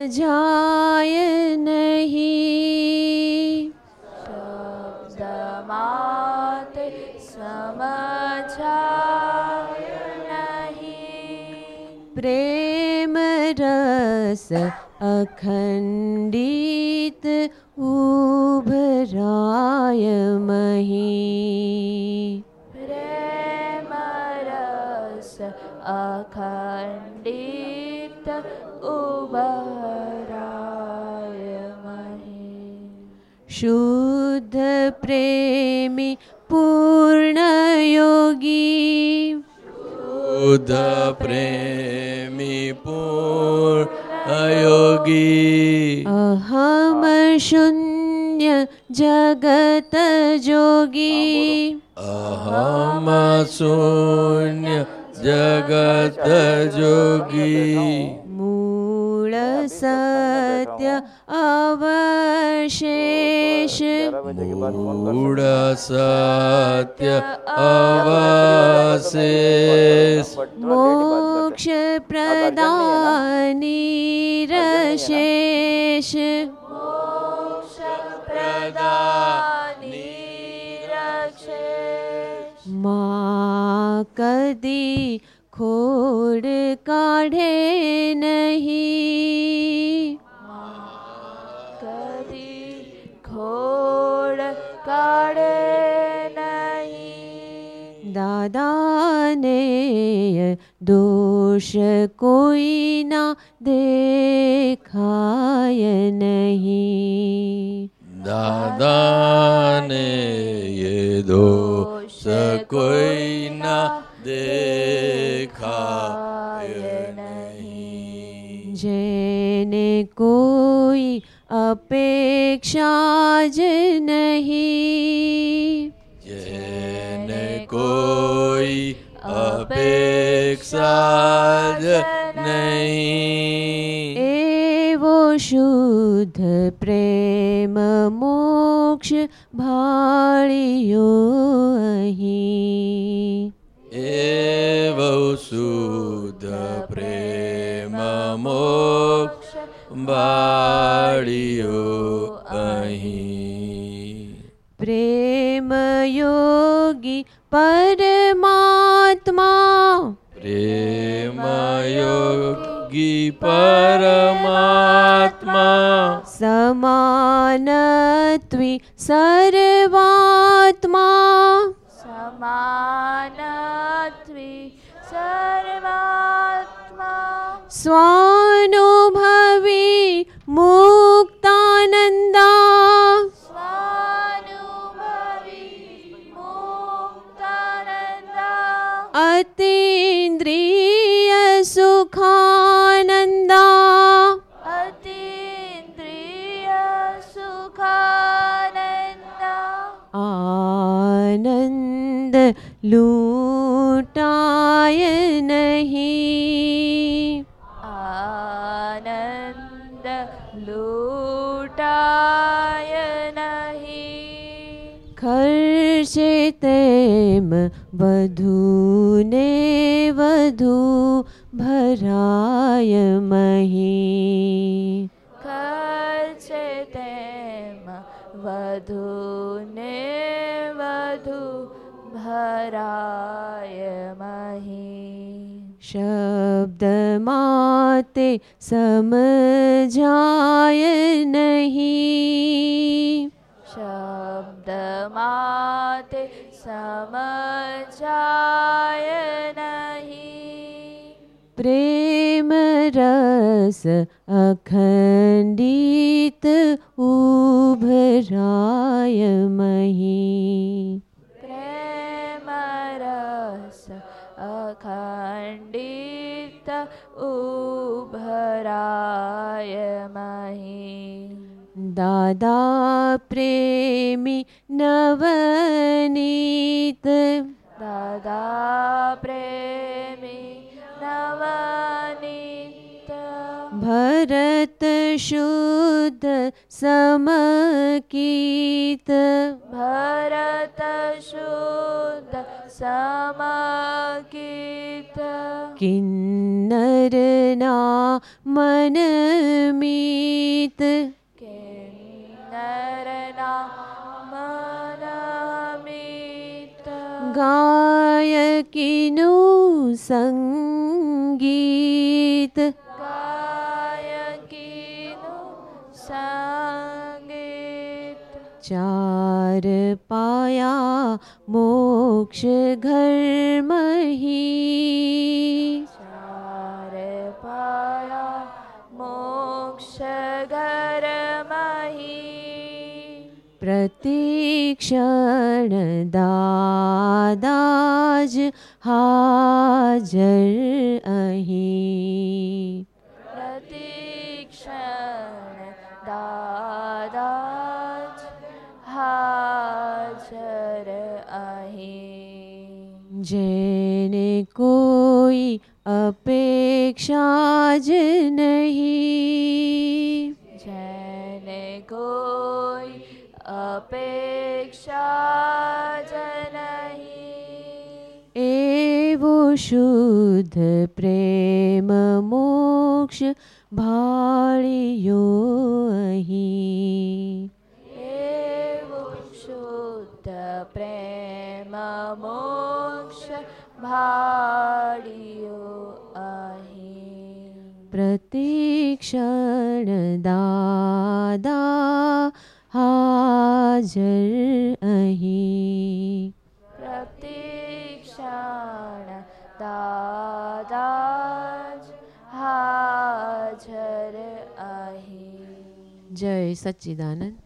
જાય નહીં શબ્દમાતે સમજાય નહીં પ્રેમ રસ અખંડિત ઉભરાય મહી શુદ્ધ પ્રેમી પૂર્ણ યોગી શુદ્ધ પ્રેમી પૂર્ણયોગી અહમ શૂન્ય જગત જોગી અહમ શૂન્ય જગત જોગી સત્ય અવશેષ મૂળ સત્ય અવશેષ મોક્ષ પ્રદાની રશેષ મા કદી ખોડ કાઢે નહીં કદી ખોડ કાઢે નહીં દાદાને દોષ કોઈના દેખાય નહીં દાદાને એ દોષ કોઈના દેખાય નહીં. જેને કોઈ અપેક્ષા જ નહીં. જેને કોઈ અપેક્ષા જ નહીં. એવો શુદ્ધ પ્રેમ મોક્ષ ભાળ્યો અહીં. એવો શુદ્ધ પ્રેમ મોક્ષ બાળ્યો અહીં પ્રેમ યોગી પરમાત્મા પ્રેમ યોગી પરમાત્મા સમાનત્વી સર્વાત્મા સમાનત્વી સર્વાત્મા સ્વાનુભવી लूटाय नहीं। आनन्द लूटाय नहीं। खर्ष वधु ने वधू भराय मही। ભરાય મહી શબ્દ માતે સમજાય નહીં શબ્દ માતે સમજાય નહીં પ્રેમ રસ અખંડિત ઉભરાય મહી શિવાય મહી દાદા પ્રેમી નવનીત દાદા પ્રેમી નવનીત ભરત શુદ્ધ સમકીત ભરત શુદ્ધ समकीत किन्नरना मनमीत किन्नरना मनमित गायकिनु सङ्गीत चार पाया मोक्ष घर मही चार पाया मोक्ष घर मही प्रतीक्षण दादाज हाजर जर्हि प्रतीक्षण दादा હાજર અહીં. જેને કોઈ અપેક્ષા જ નહીં. જેને કોઈ અપેક્ષા જ નહીં. એવો શુદ્ધ પ્રેમ મોક્ષ ભાળ્યો અહીં. પ્રેમ મોક્ષ ભાડિયો અહીં પ્રતિક્ષણ દાદા હાજર અહીં પ્રતિક્ષણ દાદા હાજર અહીં જય સચ્ચિદાનંદ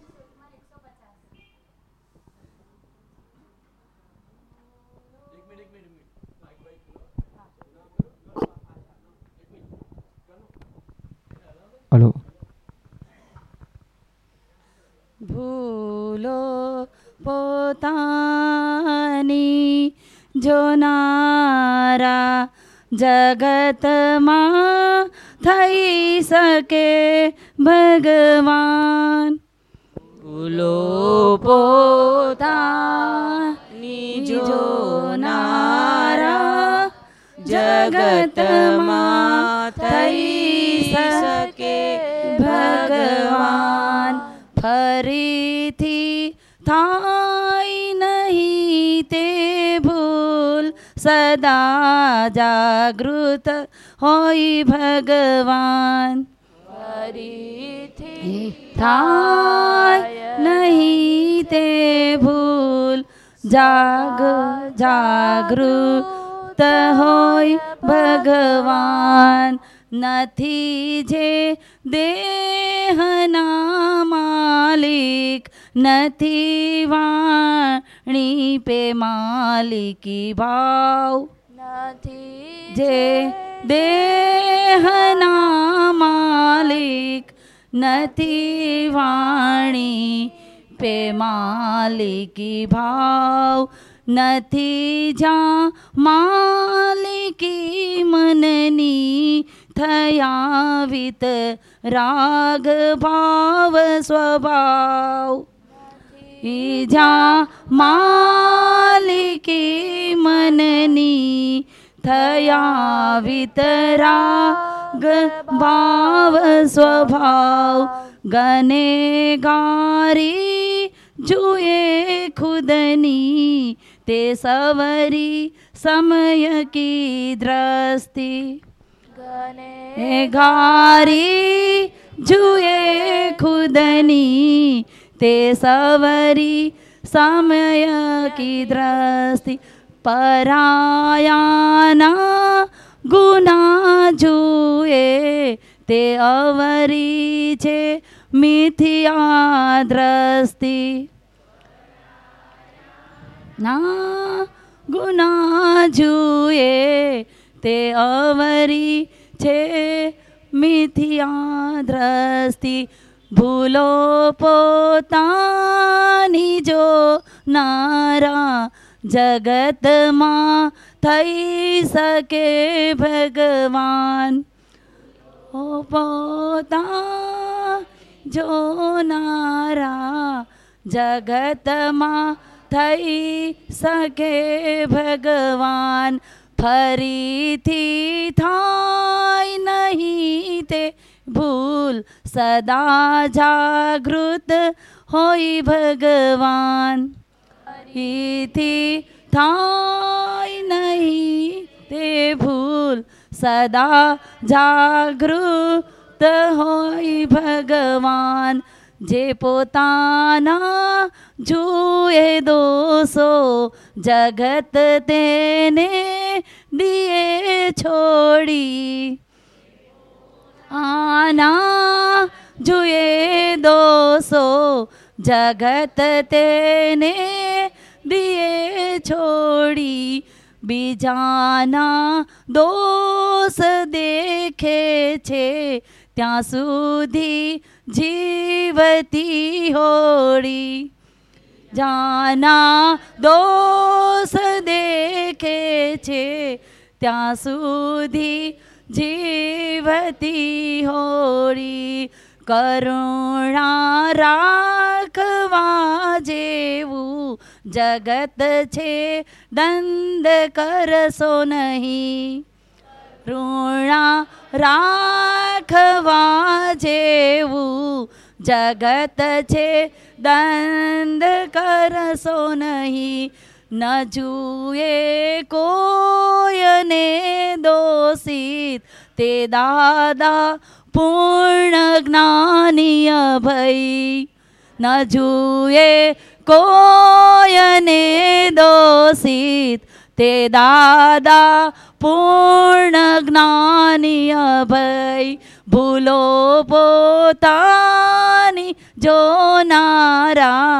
હલો. ભૂલો પોતાની જોનારા જગતમાં થઈ શકે ભગવાન. ભૂલો પોતાની જોનારા જગતમાં થઈ શકે ભગવાન ફરીથી થાય નહીં તે ભૂલ સદા જાગૃત હોય ભગવાન. ફરીથી થાય નહીં તે ભૂલ જાગ જાગૃત હોય ભગવાન. નથી જે દેહના માલિક નથી વાણી પે માલિકી ભાવ. નથી જે દેહના માલિક નથી વાણી પે માલિકી ભાવ. નથી જા માલિકી મનની થયા વિત રાગ ભાવ સ્વભાવ ઈ જ્યાં માલિકી મનની થયા વિતરાગ ભાવ સ્વભાવ ગને ગારી જુએ ખુદની તે સવરી સમય કી દ્રષ્ટિ એ ગારી જુએ ખુદની, તે સવરી સમય કી દ્રષ્ટિ પરાયાના ગુના જુએ, તે અવરી છે મિથિયા દ્રષ્ટિ. ના ગુના જુએ તે અવરી છે મિથિયા દ્રષ્ટિ ભૂલો પોતાની જો નારા જગતમાં થઈ શકે ભગવાન. ઓ પોતા જોનારા જગતમાં થઈ શકે ભગવાન. ફરીથી થાય નહીં તે ભૂલ સદા જાગૃત હોય ભગવાન. ફરીથી થાય નહીં તે ભૂલ સદા જાગૃત હોય ભગવાન. જે પોતાના જુએ દોષો જગત તેને દિયે છોડી. આના જુએ દોષો જગત તેને દિયે છોડી. બીજાના દોષ દેખે છે ત્યાં સુધી જીવતી હોડી, જાના દોષ દેખે છે, ત્યાં સુધી જીવતી હોડી, કરુણા રાખવા જેવું જગત છે, દંડ કરશો નહીં. ઋણા રાખવા જેવું જગત છે, દંડ કરશો નહીં. ન જુએ કોયને દોષિત. તે દાદા પૂર્ણ જ્ઞાનીય ભઈ ન જુએ કોયને દોષિત. તે દાદા પૂર્ણ જ્ઞાની અભય ભૂલો પોતાની જોનારા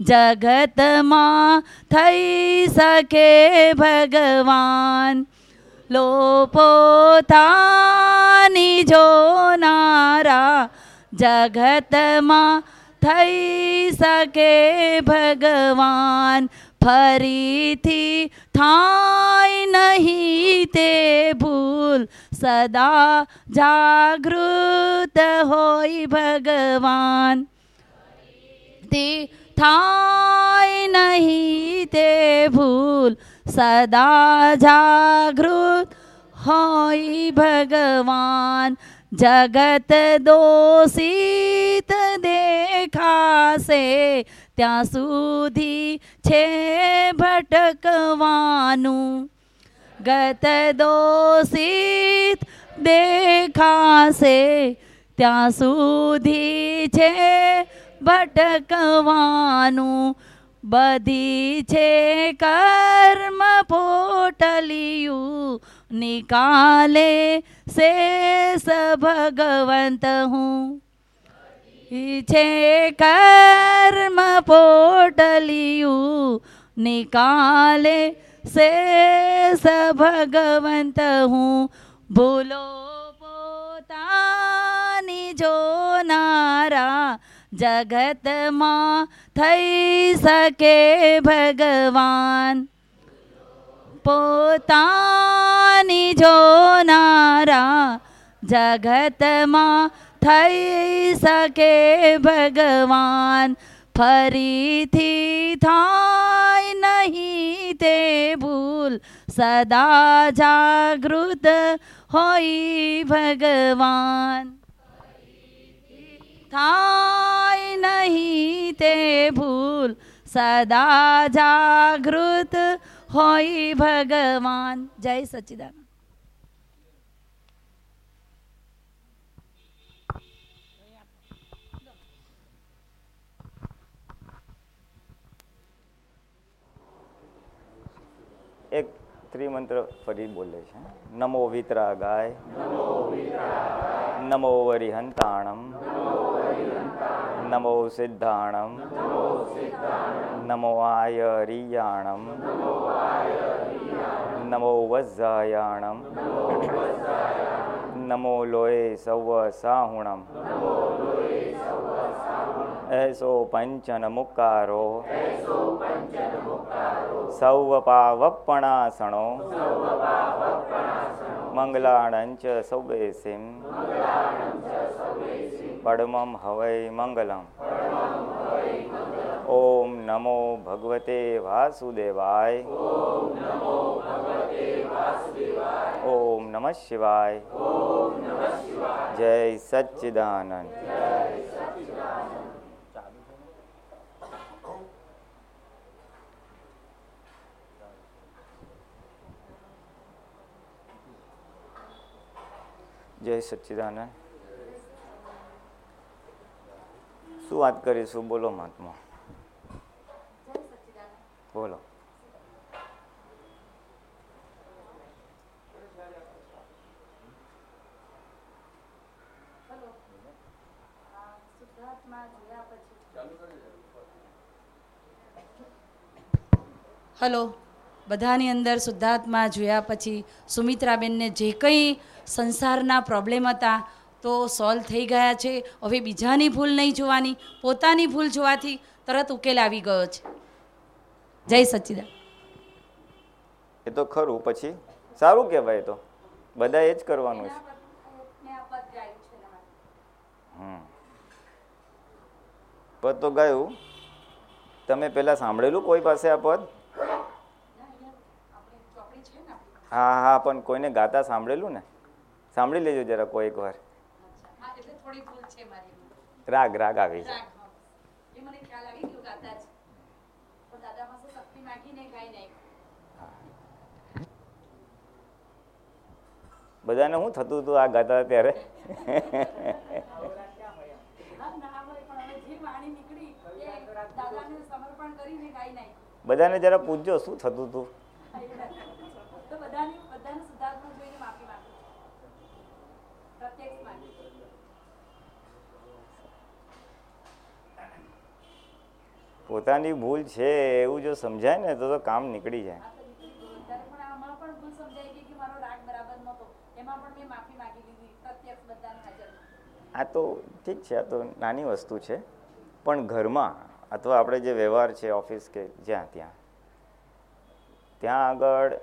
જગતમાં થઈ શકે ભગવાન લો પોતાની જોનારા જગતમાં થઈ શકે ભગવાન ફરીથી થાય નહીં તે ભૂલ. સદા જાગૃત હોય ભગવાન. તે થાય નહીં તે ભૂલ. સદા જાગૃત હોય ભગવાન. જગત દોષિત દેખાશે. ત્યાં સુધી છે ભટકવાનું. ગત દોષિત દેખાશે. ત્યાં સુધી છે ભટકવાનું. બધી છે કર્મ પોટલિયું. નિકાલે શેષ ભગવંત હું. છે કર્મ પોટલિયું, નિકાલે શેષ ભગવંત હું. ભૂલો પોતાની જોનારા જગતમાં થઈ શકે ભગવાન. પોતાની જોનારા જગતમાં થઈ શકે ભગવાન, ફરીથી થાય નહીં તે ભૂલ. સદા જાગૃત હોય ભગવાન. થાય નહીં તે ભૂલ. સદા જાગૃત હોય ભગવાન. જય સચ્ચિદાનંદ એક મંત્ર ફરી બોલે છે. નમો વિતરાગાય. નમો વરિહંતાણમ. નમો સિદ્ધાણમ. નમો આયરિયાણમ. નમો વજ્જાયાણમ નમો લોય સૌ સાહુણમ એસો પંચન મુકારો સૌ પાવપણાસણો મંગલાણંચ સૌબેસિમ પડમમ હવૈ મંગલમ ઓમ નમો ભગવતે વાસુદેવાય ઓમ નમઃ શિવાય જય સચ્ચિદાનંદ જય સચ્ચિદાનંદ શું વાત કરીશું બોલો મહાત્મા બોલો. હલો. બધાની અંદર શુદ્ધાત્મા જોયા પછી સુમિત્રાબેનને જે કંઈ સંસારના પ્રોબ્લેમ હતા તો સોલ્વ થઈ ગયા છે. હવે બીજાની ભૂલ નહીં જોવાની. પોતાની ભૂલ જોવાથી તરત ઉકેલ આવી ગયો છે. જય સચિદા એ તો ખરું પછી સારું કહેવાય તો. બધા એ જ કરવાનું છે. હમ. પદ તો ગયું. તમે પેલા સાંભળેલું કોઈ પાસે આ પદ? હા હા પણ કોઈને ગાતા સાંભળેલું ને? સાંભળી લેજો જરા કોઈક વાર રાગ રાગ આવી જાય. બધાને શું થતું હતું આ ગાતા ત્યારે? બધાને જરા પૂછજો શું થતું હતું? પોતાની ભૂલ છે એવું જો સમજાય ને તો તો કામ નીકળી જાય. આ તો ઠીક છે આ તો નાની વસ્તુ છે. પણ ઘરમાં અથવા આપણે જે વ્યવહાર છે ઓફિસ કે જ્યાં ત્યાં ત્યાં આગળ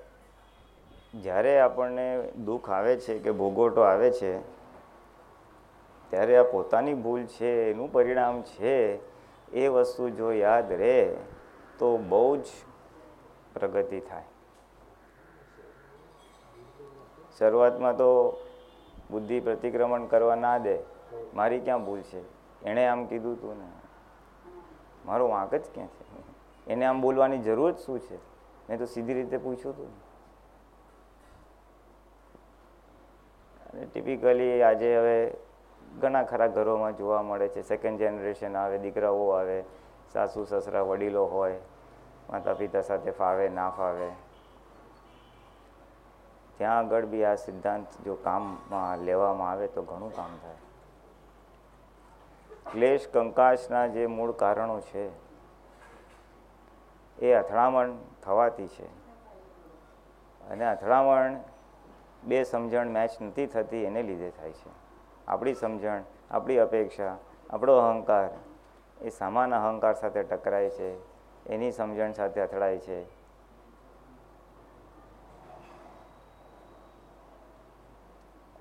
જ્યારે આપણને દુઃખ આવે છે કે ભોગવટો આવે છે ત્યારે આ પોતાની ભૂલ છે એનું પરિણામ છે એ વસ્તુ જો યાદ રહે, તો બહુ જ પ્રગતિ થાય. શરૂઆતમાં તો બુદ્ધિ પ્રતિક્રમણ કરવા ના દે, મારી ક્યાં ભૂલ છે? એણે આમ કીધું તું ને. મારો વાંક જ ક્યાં છે? એને આમ બોલવાની જરૂર જ શું છે? મેં તો સીધી રીતે પૂછ્યું હતું અને ટિપિકલી આજે હવે ઘણા ખરા ઘરોમાં જોવા મળે છે. સેકન્ડ જનરેશન આવે, દીકરાઓ આવે, સાસુ, સસરા, વડીલો હોય માતા પિતા સાથે ફાવે, ના ફાવે. ત્યાં આગળ બી આ સિદ્ધાંત જો કામમાં લેવામાં આવે તો ઘણું કામ થાય. ક્લેશ કંકાશના જે મૂળ કારણો છે, એ અથડામણ થવાથી છે. અને અથડામણ બે સમજણ મેચ નથી થતી, એને લીધે થાય છે. આપણી સમજણ, આપણી અપેક્ષા, આપણો અહંકાર એ સમાન અહંકાર સાથે ટકરાય છે, એની સમજણ સાથે અથડાય છે.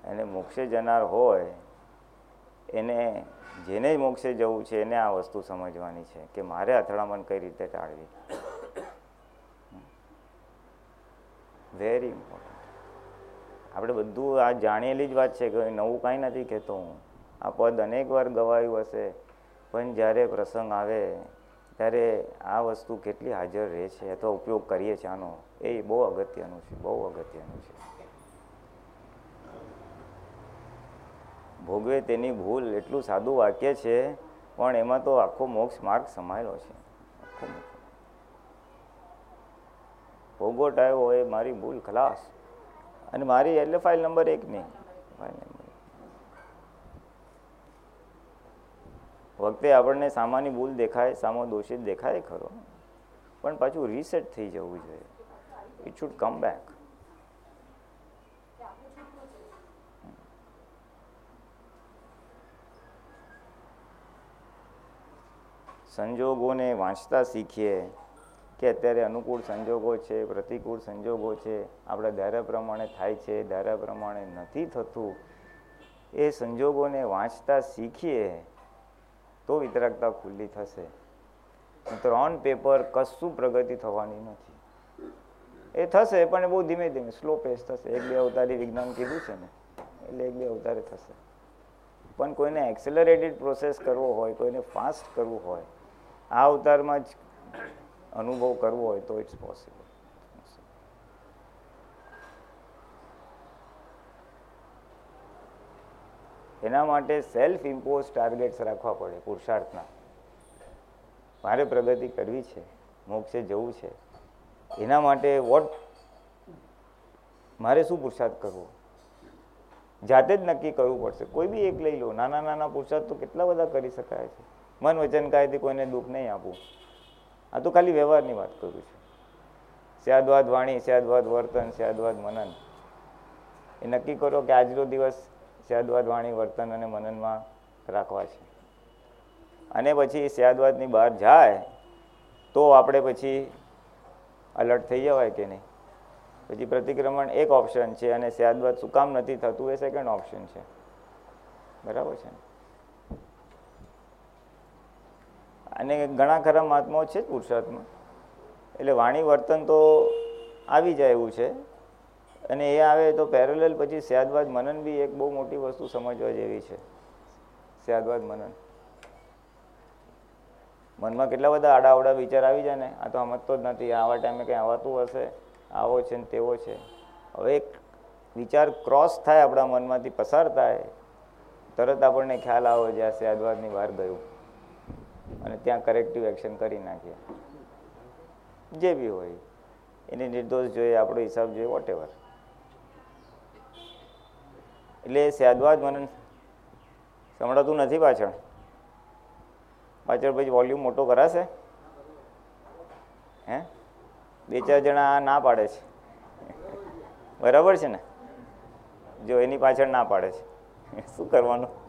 એને મોક્ષે જનાર હોય, એને જેને મોક્ષે જવું છે, એને આ વસ્તુ સમજવાની છે કે મારે અથડામણ કઈ રીતે ટાળવી. વેરી ઇમ્પોર્ટન્ટ આપણે બધું આ જાણેલી જ વાત છે કે નવું કાંઈ નથી કહેતો હું. આ પદ અનેક વાર ગવાયું હશે, પણ જ્યારે પ્રસંગ આવે, ત્યારે આ વસ્તુ કેટલી હાજર રહે છે, અથવા ઉપયોગ કરીએ છીએ આનો, એ બહુ અગત્યનું છે, બહુ અગત્યનું છે. ભોગવે તેની ભૂલ એટલું સાદું વાક્ય છે, પણ એમાં તો આખો મોક્ષ માર્ગ સમાયેલો છે. ભોગવટ આવ્યો હોય મારી ભૂલ ખલાસ. અને મારી એટલે ફાઇલ નંબર એક નહીં. ફાઇલ નંબર વખતે આપણને સામાની ભૂલ દેખાય, સામો દોષિત દેખાય ખરો. પણ પાછું રીસેટ થઈ જવું જોઈએ. ઇટ શુડ કમ બેક સંજોગોને વાંચતા શીખીએ. કે અત્યારે અનુકૂળ સંજોગો છે, પ્રતિકૂળ સંજોગો છે, આપણા ધારા પ્રમાણે થાય છે, ધારા પ્રમાણે નથી થતું, એ સંજોગોને વાંચતા શીખીએ તો વિતરાગતા ખુલ્લી થશે. ત્રણ પેપર કશું પ્રગતિ થવાની નથી. એ થશે, પણ બહુ ધીમે ધીમે સ્લો પેસ થશે. એક બે અવતારી વિજ્ઞાન કીધું છે ને, એટલે એક બે અવતારે થશે. પણ કોઈને એક્સેલરેટેડ પ્રોસેસ કરવો હોય, કોઈને ફાસ્ટ કરવું હોય, આ અવતારમાં જ અનુભવ કરવો હોય તો ઇટ્સ પોસિબલ એના માટે સેલ્ફ ઇમ્પોઝ ટાર્ગેટ્સ રાખવા પડે પુરુષાર્થના. મારે પ્રગતિ કરવી છે, મોક્ષે જવું છે. એના માટે વોટ મારે શું પુરુષાર્થ કરવો? જાતે જ નક્કી કરવું પડશે. કોઈ બી એક લઈ લો. નાના નાના પુરુષાર્થ તો કેટલા બધા કરી શકાય છે. મન વચન કાયથી કોઈને દુઃખ નહીં આપવું. આ તો ખાલી વ્યવહારની વાત કરું છું. સ્યાદવાદ વાણી, સ્યાદવાદ વર્તન, સ્યાદવાદ મનન. એ નક્કી કરો કે આજનો દિવસ સ્યાદવાદ, વાણી, વર્તન અને મનનમાં રાખવા છે. અને પછી સ્યાદવાદની બહાર જાય તો આપણે પછી અલર્ટ થઈ જવાય કે નહીં. પછી પ્રતિક્રમણ એક ઓપ્શન છે અને સ્યાદવાદ શું કામ નથી થતું એ સેકન્ડ ઓપ્શન છે. બરાબર છે ને? અને ઘણા ખરા મહાત્માઓ છે જ પુરુષાર્થમાં. એટલે વાણી વર્તન તો આવી જાય એવું છે. અને એ આવે તો પેરેલલ પછી સ્યાદવાદ મનન બી એક બહુ મોટી વસ્તુ સમજવા જેવી છે. સ્યાદવાદ મનન. મનમાં કેટલા બધા આડાઅવડા વિચાર આવી જાય ને, આ તો સમજતો જ નથી, આવા ટાઈમે કંઈ આવતું હશે, આવો છે ને તેવો છે. હવે એક વિચાર ક્રોસ થાય આપણા મનમાંથી, પસાર થાય, તરત આપણને ખ્યાલ આવે જે આ સ્યાદવાદની બહાર ગયું. અને ત્યાં કરેક્ટિવ એક્શન કરી નાખીએ. જે બી હોય, એની નિર્દોષ જોઈએ, આપણો હિસાબ જોઈએ વોટ એવર એટલે સ્યાદવાદ મને સંભળાતું નથી પાછળ. પાછળ પછી વોલ્યુમ મોટો કરાશે? હે? બે ચાર જણા આ ના પાડે છે. બરાબર છે ને? જો એની પાછળ ના પાડે છે. શું કરવાનું?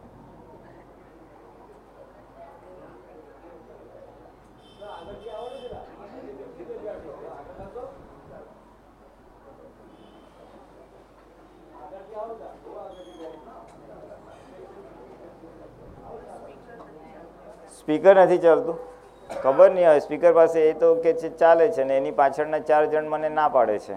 સ્પીકર નથી ચાલતું? ખબર નહીં હવે, સ્પીકર પાસે એ તો કે છે, ચાલે છે ને એની પાછળના ચાર જણ મને ના પાડે છે.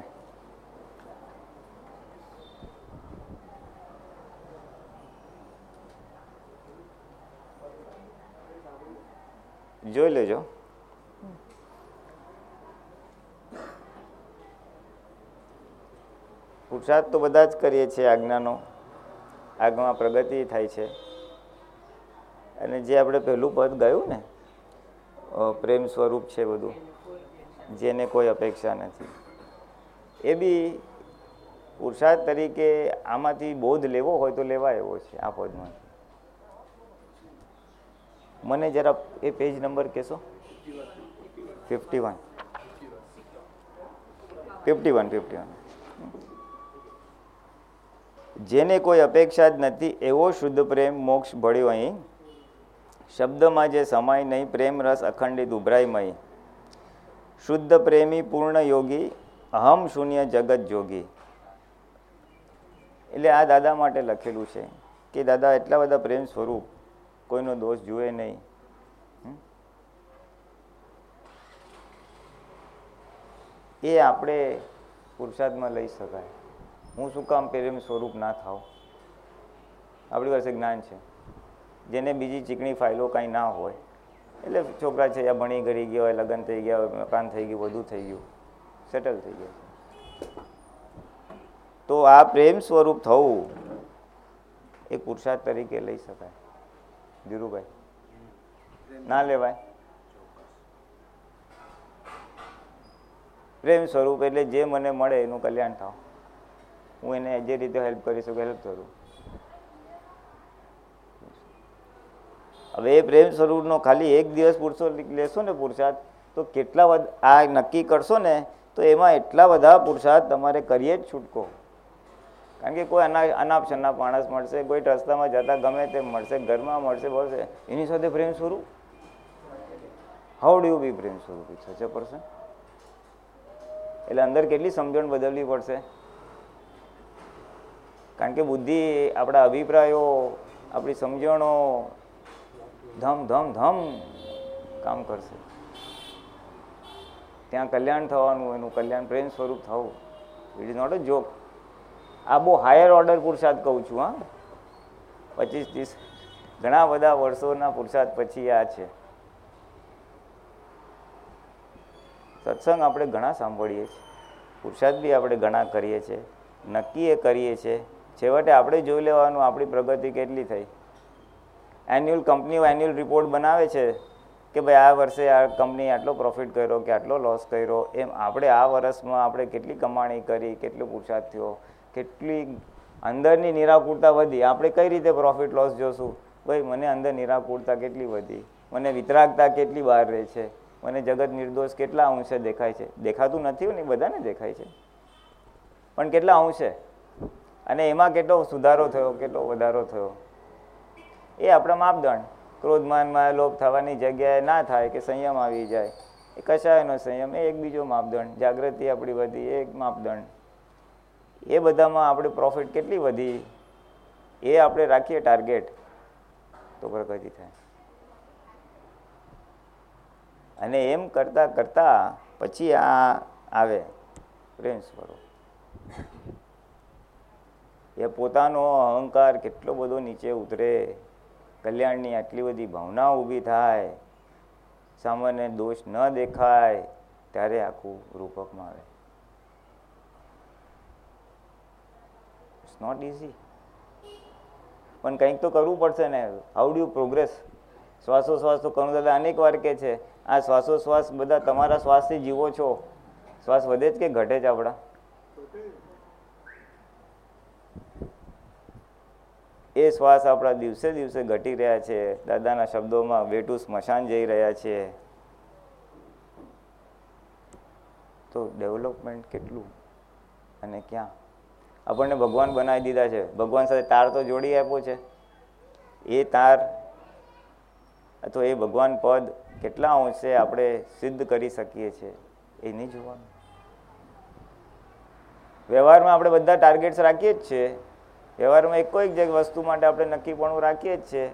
જોઈ લેજો. પુરુષાર્થ તો બધા જ કરીએ છીએ, આજ્ઞાનો. આગમાં પ્રગતિ થાય છે. અને જે આપણે પહેલું પદ ગયું ને પ્રેમ સ્વરૂપ છે બધું, જેને કોઈ અપેક્ષા નથી. એ બી પુરુષાર્થ તરીકે આમાંથી બોધ લેવો હોય તો લેવા એવો છે આ પદમાંથી મને જરા એ પેજ નંબર કહેશો? Fifty one. Fifty one fifty one. જેને કોઈ અપેક્ષા જ નથી એવો શુદ્ધ પ્રેમ મોક્ષ ભળ્યો અહીં શબ્દમાં જે સમાય નહીં પ્રેમ રસ અખંડિત ઉભરાયમય. શુદ્ધ પ્રેમી પૂર્ણ યોગી, અહમ શૂન્ય જગત જોગી. એટલે આ દાદા માટે લખેલું છે કે દાદા, એટલા બધા પ્રેમ સ્વરૂપ, કોઈનો દોષ જુએ નહીં? એ આપણે પુરુષાર્થમાં લઈ શકાય. હું શું કામ પ્રેમ સ્વરૂપ ના થાવ આપણી પાસે જ્ઞાન છે. જેને બીજી ચીકણી ફાઇલો કાંઈ ના હોય. એટલે છોકરા છે ભણી ઘડી ગયા હોય લગ્ન થઈ ગયા હોય મકાન થઈ ગયું, બધું થઈ ગયું. સેટલ થઈ ગયું. તો આ પ્રેમ સ્વરૂપ થવું એ પુરુષાર્થ તરીકે લઈ શકાય. ધીરુભાઈ. ના લેવાય. પ્રેમ સ્વરૂપ એટલે જે મને મળે એનું કલ્યાણ થાવ. હું એને જે રીતે હેલ્પ કરી શકું હેલ્પ કરું. હવે એ પ્રેમ સ્વરૂપનો ખાલી એક દિવસ પુરુષો લેશો ને પુરુષાર્થ, તો કેટલા આ નક્કી કરશો ને, તો એમાં એટલા બધા પુરુષાર્થ તમારે કરીએ જ છૂટકો. કારણ કે કોઈ અના અનાપ શનાપ માણસ મળશે, કોઈ રસ્તામાં જતા ગમે તે મળશે, ઘરમાં મળશે, બોલશે, એની સાથે પ્રેમ સ્વરૂપ? હાઉ ડુ બી પ્રેમ સ્વરૂપી? સચ અ પર્સન એટલે અંદર કેટલી સમજણ બદલવી પડશે? કારણ કે બુદ્ધિ આપણા અભિપ્રાયો, આપણી સમજણો ધમ ધમ ધમ કામ કરશે. ત્યાં કલ્યાણ થવાનું, એનું કલ્યાણ પ્રેમ સ્વરૂપ થવું. It is not a joke આ બહુ હાયર ઓર્ડર પુરુષાર્થ કહું છું, હા. પચીસ ત્રીસ ઘણા બધા વર્ષોના પુરુષાર્થ પછી આ છે. સત્સંગ આપણે ઘણા સાંભળીએ છીએ. પુરુષાર્થ બી આપણે ઘણા કરીએ છીએ. નક્કી એ કરીએ છીએ. છેવટે આપણે જોઈ લેવાનું આપણી પ્રગતિ કેટલી થઈ. એન્યુઅલ કંપનીઓ એન્યુઅલ રિપોર્ટ બનાવે છે કે ભાઈ આ વર્ષે આ કંપની આટલો પ્રોફિટ કર્યો કે આટલો લોસ કર્યો, એમ આપણે આ વર્ષમાં આપણે કેટલી કમાણી કરી, કેટલો પુરસાદ થયો, કેટલી અંદરની નિરાકુરતા વધી, આપણે કઈ રીતે પ્રોફિટ લોસ જોશું? ભાઈ, મને અંદર નિરાકુરતા કેટલી વધી? મને વિતરાગતા કેટલી બહાર રહે છે? મને જગત નિર્દોષ કેટલા અંશે દેખાય છે? દેખાતું નથી ને બધાને દેખાય છે. પણ કેટલા અંશે? અને એમાં કેટલો સુધારો થયો, કેટલો વધારો થયો? એ આપણા માપદંડ. ક્રોધમાનમાં લોભ થવાની જગ્યાએ ના થાય કે સંયમ આવી જાય. એ કશાયનો સંયમ? એ એક બીજો માપદંડ. જાગૃતિ આપણી વધી, એ એક માપદંડ. એ બધામાં આપણે પ્રોફિટ કેટલી વધી? એ આપણે રાખીએ ટાર્ગેટ તો પ્રગતિ થાય. અને એમ કરતાં કરતાં પછી આ આવે. પ્રેમ સ્વરૂપ એ પોતાનો અહંકાર કેટલો બધો નીચે ઉતરે. કલ્યાણની આટલી બધી ભાવના ઊભી થાય, સામાન્ય દોષ ન દેખાય, ત્યારે આખું રૂપકમાં આવે. ઇટ્સ નોટ ઇઝી પણ કંઈક તો કરવું પડશે ને. હાઉ ડુ પ્રોગ્રેસ શ્વાસોશ્વાસ તો કરું દાદા અનેક વાર કે છે, આ શ્વાસોશ્વાસ બધા તમારા શ્વાસથી જીવો છો. શ્વાસ વધે જ કે ઘટે જ આપણા? એ શ્વાસ આપણા દિવસે દિવસે ઘટી રહ્યા છે. દાદાના શબ્દોમાં વેટું સ્મશાન જઈ રહ્યા છે. તો ડેવલપમેન્ટ કેટલું અને ક્યાં? આપણને ભગવાન બનાવી દીધા છે. ભગવાન સાથે તાર તો જોડી આપ્યો છે. એ તાર અથવા એ ભગવાન પદ કેટલા અંશે આપણે સિદ્ધ કરી શકીએ છીએ એ નહીં જોવાનું. વ્યવહારમાં આપણે બધા ટાર્ગેટ્સ રાખીએ જ છીએ. વ્યવહારમાં એક કોઈક જગ્યા વસ્તુ માટે આપણે નક્કીપણું રાખીએ જ છીએ.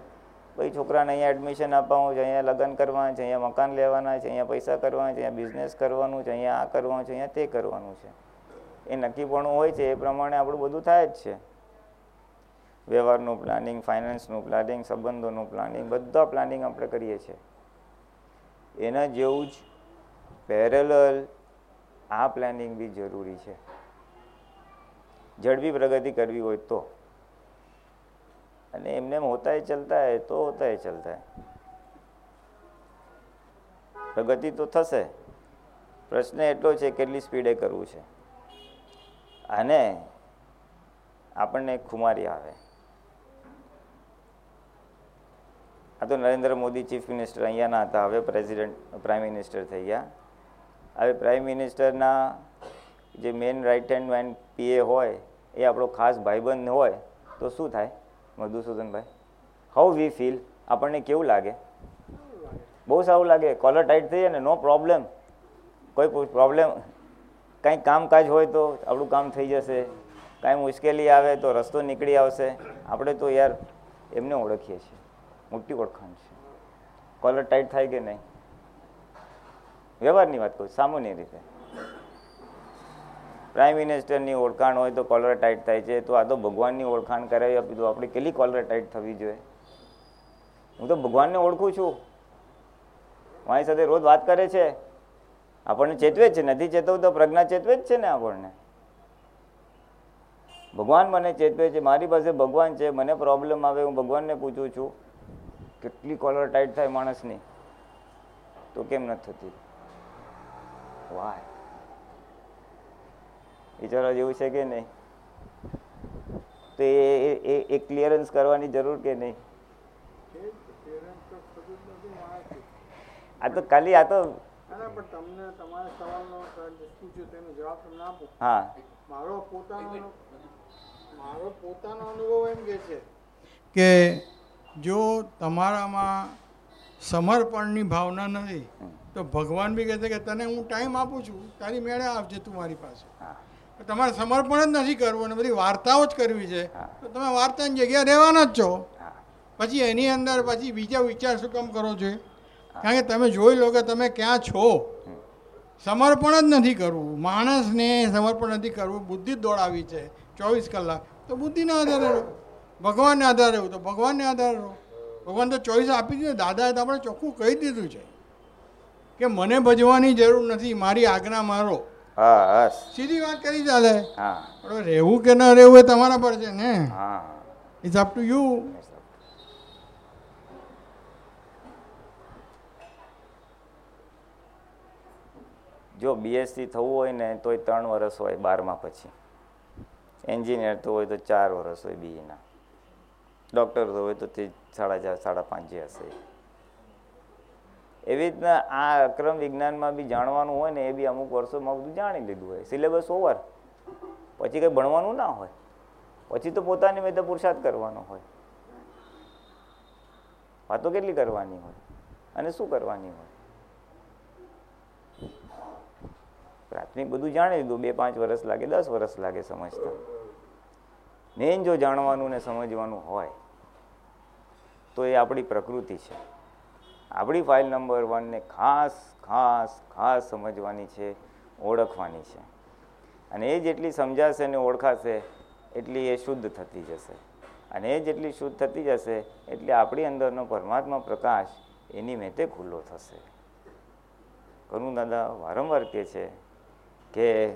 ભાઈ છોકરાને અહીંયા એડમિશન આપવાનું છે, અહીંયા લગ્ન કરવાના છે, અહીંયા મકાન લેવાના છે, અહીંયા પૈસા કરવાના છે, અહીંયા બિઝનેસ કરવાનું છે, અહીંયા આ કરવાનું છે, અહીંયા તે કરવાનું છે. એ નક્કીપણું હોય છે, એ પ્રમાણે આપણું બધું થાય જ છે. વ્યવહારનું પ્લાનિંગ ફાઇનાન્સનું પ્લાનિંગ સંબંધોનું પ્લાનિંગ બધા પ્લાનિંગ આપણે કરીએ છીએ. એના જેવું જ પેરેલલ આ પ્લાનિંગ બી જરૂરી છે. ઝડપી પ્રગતિ કરવી હોય તો. અને એમને એમ હોતા ચલતા હે તો હોતા ચલતા પ્રગતિ તો થશે. પ્રશ્ન એટલો છે કેટલી સ્પીડે કરવું છે. અને આપણને ખુમારી આવે. આ તો નરેન્દ્ર મોદી ચીફ મિનિસ્ટર અહીંયાના હતા, હવે પ્રેસિડેન્ટ, પ્રાઇમ મિનિસ્ટર થઈ ગયા. હવે પ્રાઇમ મિનિસ્ટરના જે man right hand man PA હોય, એ આપણો ખાસ ભાઈબંધ હોય, તો શું થાય? મધુસૂદનભાઈ હાઉ વી ફીલ આપણને કેવું લાગે? બહુ સારું લાગે. કોલર ટાઈટ થઈ જાય ને નો પ્રોબ્લેમ કોઈ પ્રોબ્લેમ કાંઈ કામકાજ હોય તો આપણું કામ થઈ જશે. કાંઈ મુશ્કેલી આવે તો રસ્તો નીકળી આવશે. આપણે તો યાર એમને ઓળખીએ છીએ. મોટી ઓળખાણ છે. કોલર ટાઈટ થાય કે નહીં? વ્યવહારની વાત કહું સામાન્ય રીતે. પ્રાઇમ મિનિસ્ટરની ઓળખાણ હોય તો કોલર ટાઈટ થાય છે. તો આ તો ભગવાનની ઓળખાણ કરાવી આપી તો આપણે કેટલી કોલર ટાઈટ થવી જોઈએ? હું તો ભગવાનને ઓળખું છું. મારી સાથે રોજ વાત કરે છે. આપણને ચેતવે છે. નથી ચેતવું તો પ્રજ્ઞા ચેતવે જ છે ને આપણને. ભગવાન મને ચેતવે છે. મારી પાસે ભગવાન છે. મને પ્રોબ્લેમ આવે, હું ભગવાનને પૂછું છું. કેટલી કોલર ટાઈટ થાય માણસની? તો કેમ નથી થતી? વાય વિચારવા જેવું છે કે નહીં? તો એ એ ક્લિયરન્સ કરવાની જરૂર કે નહીં? આ તો ખાલી આ તો હા. મારો પોતાનો મારો પોતાનો અનુભવ એમ કે છે કે જો તમારામાં સમર્પણની ભાવના નથી તો ભગવાન બી કહે છે કે તને હું ટાઈમ આપું છું તારી મેળે આવજે તું મારી પાસે. હા. તમારે સમર્પણ જ નથી કરવું અને બધી વાર્તાઓ જ કરવી છે. તો તમે વાર્તાની જગ્યાએ રહેવાના જ છો. પછી એની અંદર પછી બીજા વિચાર શું કામ કરો છો? કારણ કે તમે જોઈ લો કે તમે ક્યાં છો. સમર્પણ જ નથી કરવું. માણસને સમર્પણ નથી કરવું. બુદ્ધિ જ દોડાવી છે ચોવીસ કલાક. તો બુદ્ધિના આધારે રહો. ભગવાનને આધારે રહો. તો ભગવાનને આધારે રહો. ભગવાન તો ચોઈસ આપી દીધું દાદાએ તો આપણે ચોખ્ખું કહી દીધું છે. કે મને ભજવાની જરૂર નથી. મારી આજ્ઞા મારો. હા સીધી વાત કરી ચાલે. હા. રહેવું કે ન રહેવું એ તમારા પર છે ને? હા. ઇટ્સ અપ ટુ યુ જો બીએસસી થવું હોય ને તોય ત્રણ વર્ષ હોય બારમા પછી. એન્જિનિયર તો હોય તો ચાર વર્ષ હોય બીઈના ડૉક્ટર તો હોય તો તે સાડા ચાર સાડા પાંચ જે હશે એવી રીતના આ અક્રમ વિજ્ઞાનમાં બી જાણવાનું હોય ને એ બી અમુક વર્ષોમાં બધું જાણી લીધું હોય. સિલેબસ ઓવર પછી કંઈ ભણવાનું ના હોય. પછી તો પોતાની મેં પુરુષાર્થ કરવાનો હોય. વાતો કેટલી કરવાની હોય? અને શું કરવાની હોય? પ્રાથમિક બધું જાણી લીધું. બે પાંચ વર્ષ લાગે, દસ વર્ષ લાગે સમજતા. મેન જો જાણવાનું ને સમજવાનું હોય, તો એ આપણી પ્રકૃતિ છે. આપણી ફાઇલ નંબર વનને ખાસ ખાસ ખાસ સમજવાની છે, ઓળખવાની છે. અને એ જેટલી સમજાશે ને ઓળખાશે, એટલી એ શુદ્ધ થતી જશે. અને એ જેટલી શુદ્ધ થતી જશે, એટલે આપણી અંદરનો પરમાત્મા પ્રકાશ એની મેતે ખુલ્લો થશે. કરુણ દાદા વારંવાર કહે છે કે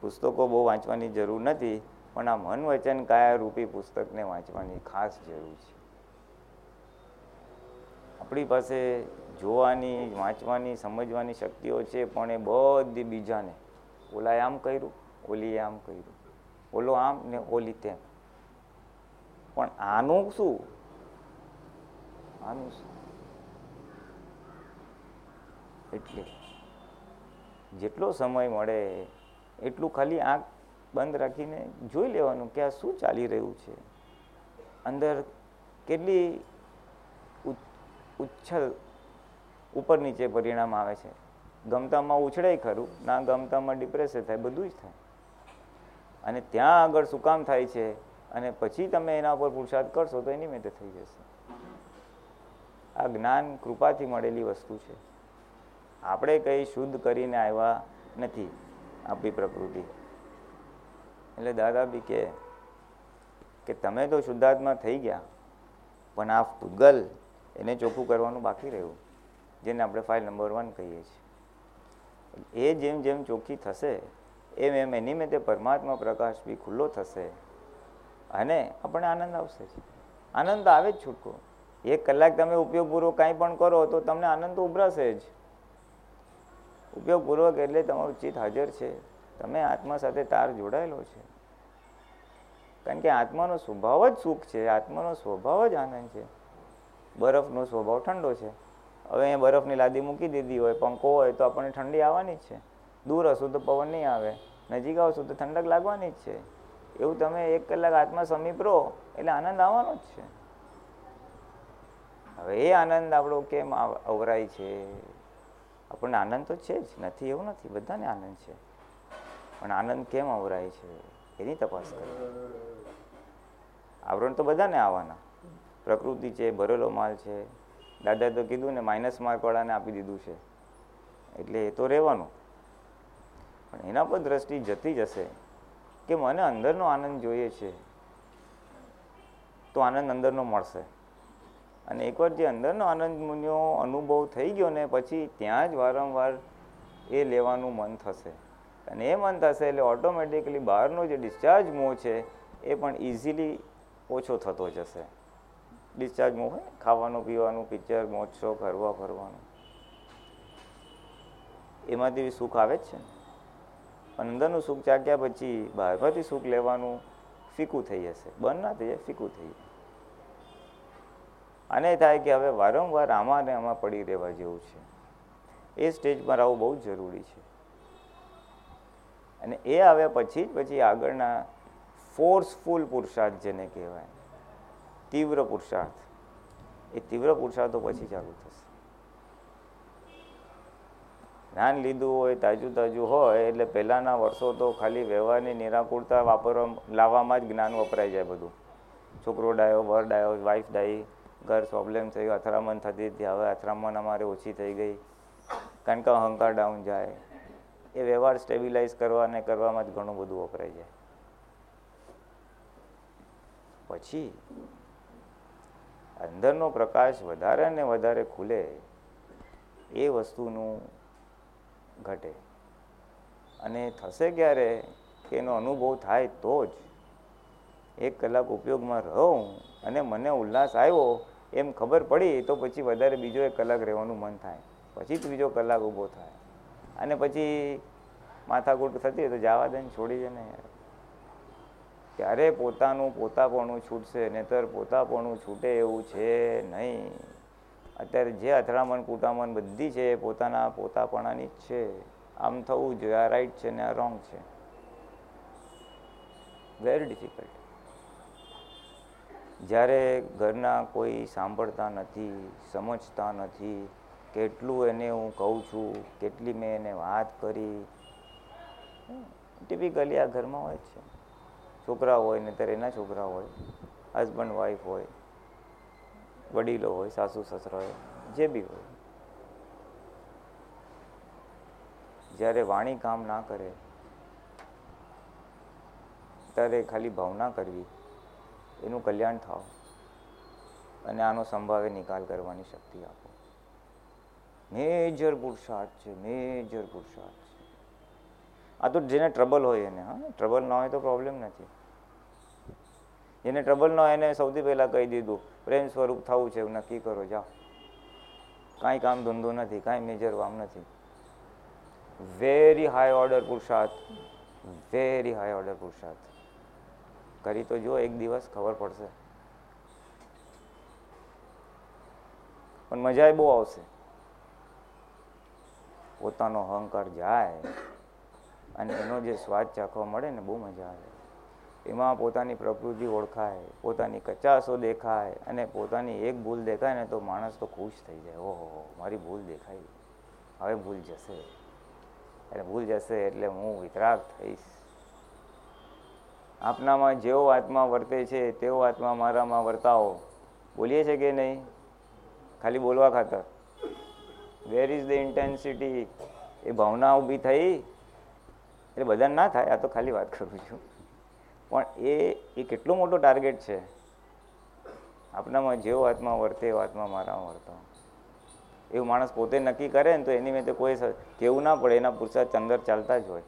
પુસ્તકો બહુ વાંચવાની જરૂર નથી, પણ આ મન વચન કાયા રૂપી પુસ્તકને વાંચવાની ખાસ જરૂર છે. આપણી પાસે જોવાની, વાંચવાની, સમજવાની શક્તિઓ છે, પણ એ બધી બીજાને ઓલાએ આમ કર્યું, ઓલીએ આમ કર્યું. ઓલો આમ ને ઓલી તેમ. પણ આનું શું? આનું શું? એટલે જેટલો સમય મળે, એટલું ખાલી આંખ બંધ રાખીને જોઈ લેવાનું કે આ શું ચાલી રહ્યું છે? અંદર કેટલી ઉચ્છલ ઉપર નીચે પરિણામ આવે છે, ગમતામાં ઉછળે ખરું, ના ગમતામાં ડિપ્રેશન થાય, બધું જ થાય. અને ત્યાં આગળ શું કામ થાય છે, અને પછી તમે એના પર પુરુષાર્થ કરશો તો એની મેટે થઈ જશે. આ જ્ઞાન કૃપાથી મળેલી વસ્તુ છે. આપણે કંઈ શુદ્ધ કરીને આવ્યા નથી આપણી પ્રકૃતિ. એટલે દાદા બી કે તમે તો શુદ્ધાત્મા થઈ ગયા, પણ આ પૂતગલ એને ચોખ્ખું કરવાનું બાકી રહ્યું, જેને આપણે ફાઇલ નંબર વન કહીએ છીએ. એ જેમ જેમ ચોખ્ખી થશે, એમ એમ એની મેં તે પરમાત્મા પ્રકાશ બી ખુલ્લો થશે અને આપણને આનંદ આવશે જ. આનંદ તો આવે જ છૂટકો. એક કલાક તમે ઉપયોગપૂર્વક કાંઈ પણ કરો તો તમને આનંદ તો ઉભરાશે જ. ઉપયોગપૂર્વક એટલે તમારું ચિત્ત હાજર છે. તમે આત્મા સાથે તાર જોડાયેલો છે. કારણ કે આત્માનો સ્વભાવ જ સુખ છે. આત્માનો સ્વભાવ જ આનંદ છે. બરફનો સ્વભાવ ઠંડો છે. હવે અહીંયા બરફની લાદી મૂકી દીધી હોય, પંખો હોય, તો આપણને ઠંડી આવવાની જ છે. દૂર હશો તો પવન નહીં આવે, નજીક આવશો તો ઠંડક લાગવાની જ છે. એવું તમે એક કલાક આત્મા સમીપ રહો, એટલે આનંદ આવવાનો જ છે. હવે એ આનંદ આપણો કેમ અવરાય છે? આપણને આનંદ તો છે જ, નથી એવું નથી, બધાને આનંદ છે. પણ આનંદ કેમ અવરાય છે? એની તપાસ કરો આવરણ તો બધાને આવવાના. પ્રકૃતિ છે, ભરેલો માલ છે. દાદા તો કીધું ને માઇનસ માર્કવાળાને આપી દીધું છે. એટલે એ તો રહેવાનું. પણ એના પર દ્રષ્ટિ જતી જશે કે મને અંદરનો આનંદ જોઈએ છે તો આનંદ અંદરનો મળશે. અને એકવાર જે અંદરનો આનંદ મુન્યો અનુભવ થઈ ગયો ને, પછી ત્યાં જ વારંવાર એ લેવાનું મન થશે. અને એ મન થશે એટલે ઓટોમેટિકલી બહારનો જે ડિસ્ચાર્જ મોહ છે, એ પણ ઇઝીલી ઓછો થતો જશે. ડિસ્ચાર્જ હોય ખાવાનું, પીવાનું, પિક્ચર, મોજ, શોખ, હરવા, ફરવાનું. એમાંથી બી સુખ આવે જ છે અંદરનું સુખ ચાક્યા પછી બહારમાંથી સુખ લેવાનું ફીકું થઈ જશે. બંધ ના થઈ જાય, ફીકું થઈ જાય. અને થાય કે હવે વારંવાર આમાં ને આમાં પડી રહેવા જેવું છે. એ સ્ટેજ પર આવવું બહુ જરૂરી છે. અને એ આવ્યા પછી જ પછી આગળના ફોર્સફુલ પુરુષાર્થ જેને કહેવાય. તીવ્ર પુરુષાર્થ. એ તીવ્ર પુરુષાર્થો પછી ચાલુ થશે. જ્ઞાન લીધું હોય, તાજું તાજું હોય, એટલે પહેલાંના વર્ષો તો ખાલી વ્યવહારની નિરાકુરતા વાપરવા લાવવામાં જ જ્ઞાન વપરાઈ જાય બધું. છોકરો ડાયો, વર ડાયો વાઈફ ડાઈ, ઘર પ્રોબ્લેમ થઈ ગયો અથડામણ થતી હતી, હવે અથડામણ અમારે ઓછી થઈ ગઈ. કારણ કે અહંકાર ડાઉન જાય. એ વ્યવહાર સ્ટેબિલાઇઝ કરવા અને કરવામાં જ ઘણું બધું વપરાઈ જાય. પછી અંદરનો પ્રકાશ વધારે ને વધારે ખુલે એ વસ્તુનું ઘટે. અને થશે ક્યારે કે એનો અનુભવ થાય તો જ એક કલાક ઉપયોગમાં રહું અને મને ઉલ્લાસ આવ્યો એમ ખબર પડી તો પછી વધારે બીજો એક કલાક રહેવાનું મન થાય. પછી ત્રીજો કલાક ઊભો થાય. અને પછી માથાકૂટ થતી હોય તો જવા દે છોડી દે ને યાર. ત્યારે પોતાનું પોતાપણું છૂટશે, નહીતર પોતાપણું છૂટે એવું છે નહીં. અત્યારે જે અથડામણ કૂટામણ બધી છે એ પોતાના પોતાપણાની જ છે. આમ થવું જોઈએ, આ રાઈટ છે ને આ રોંગ છે. વેરી ડિફિકલ્ટ જ્યારે ઘરના કોઈ સાંભળતા નથી, સમજતા નથી કેટલું એને હું કહું છું, કેટલી મેં એને વાત કરી ટિપિકલી આ ઘરમાં હોય જ છે. છોકરા હોય ને ત્યારે એના છોકરા હોય હસબન્ડ વાઈફ હોય, વડીલો હોય, સાસુ, સસરા હોય, જે બી હોય. જ્યારે વાણી કામ ના કરે, ત્યારે ખાલી ભાવના કરવી, એનું કલ્યાણ થાવ અને આનો સંભાવે નિકાલ કરવાની શક્તિ આપો. મેજર પુરુષાર્થ છે, મેજર પુરુષાર્થ છે. આ તો જેને ટ્રબલ હોય એને, હા ટ્રબલ ના હોય તો પ્રોબ્લેમ નથી. જેને ટ્રબલ ન એને સૌથી પહેલાં કહી દીધું, પ્રેમ સ્વરૂપ થવું છે, એવું નક્કી કરો, જાઓ. કાંઈ કામ ધંધો નથી, કાંઈ મેજર કામ નથી. વેરી હાઈ ઓર્ડર પુરુષાર્થ વેરી હાઈ ઓર્ડર પુરુષાર્થ. કરી તો જો એક દિવસ ખબર પડશે. પણ મજા બહુ આવશે. પોતાનો અહંકાર જાય, અને એનો જે સ્વાદ ચાખવા મળે ને, બહુ મજા આવે. એમાં પોતાની પ્રકૃતિ ઓળખાય, પોતાની કચાસો દેખાય અને પોતાની એક ભૂલ દેખાય ને તો માણસ તો ખુશ થઈ જાય. ઓહો, મારી ભૂલ દેખાઈ. હવે ભૂલ જશે. એટલે ભૂલ જશે એટલે હું વિતરાગ થઈશ. આપનામાં જેવો આત્મા વર્તે છે તેવો આત્મા મારામાં વર્તાવો. બોલીએ છે કે નહીં? ખાલી બોલવા ખાતર. વેર ઇઝ ધ ઇન્ટેન્સિટી એ ભાવના ઊભી થઈ. એટલે બધા ના થાય, આ તો ખાલી વાત કરું છું. પણ એ એ કેટલો મોટો ટાર્ગેટ છે? આપણામાં જેવો આત્મા વર્તે, એવો આત્મા મારામાં વર્તો. એવું માણસ પોતે નક્કી કરે ને તો એની મેં કોઈ સ- કહેવું ના પડે, એના પુરુષાર્થ અંદર ચાલતા જ હોય.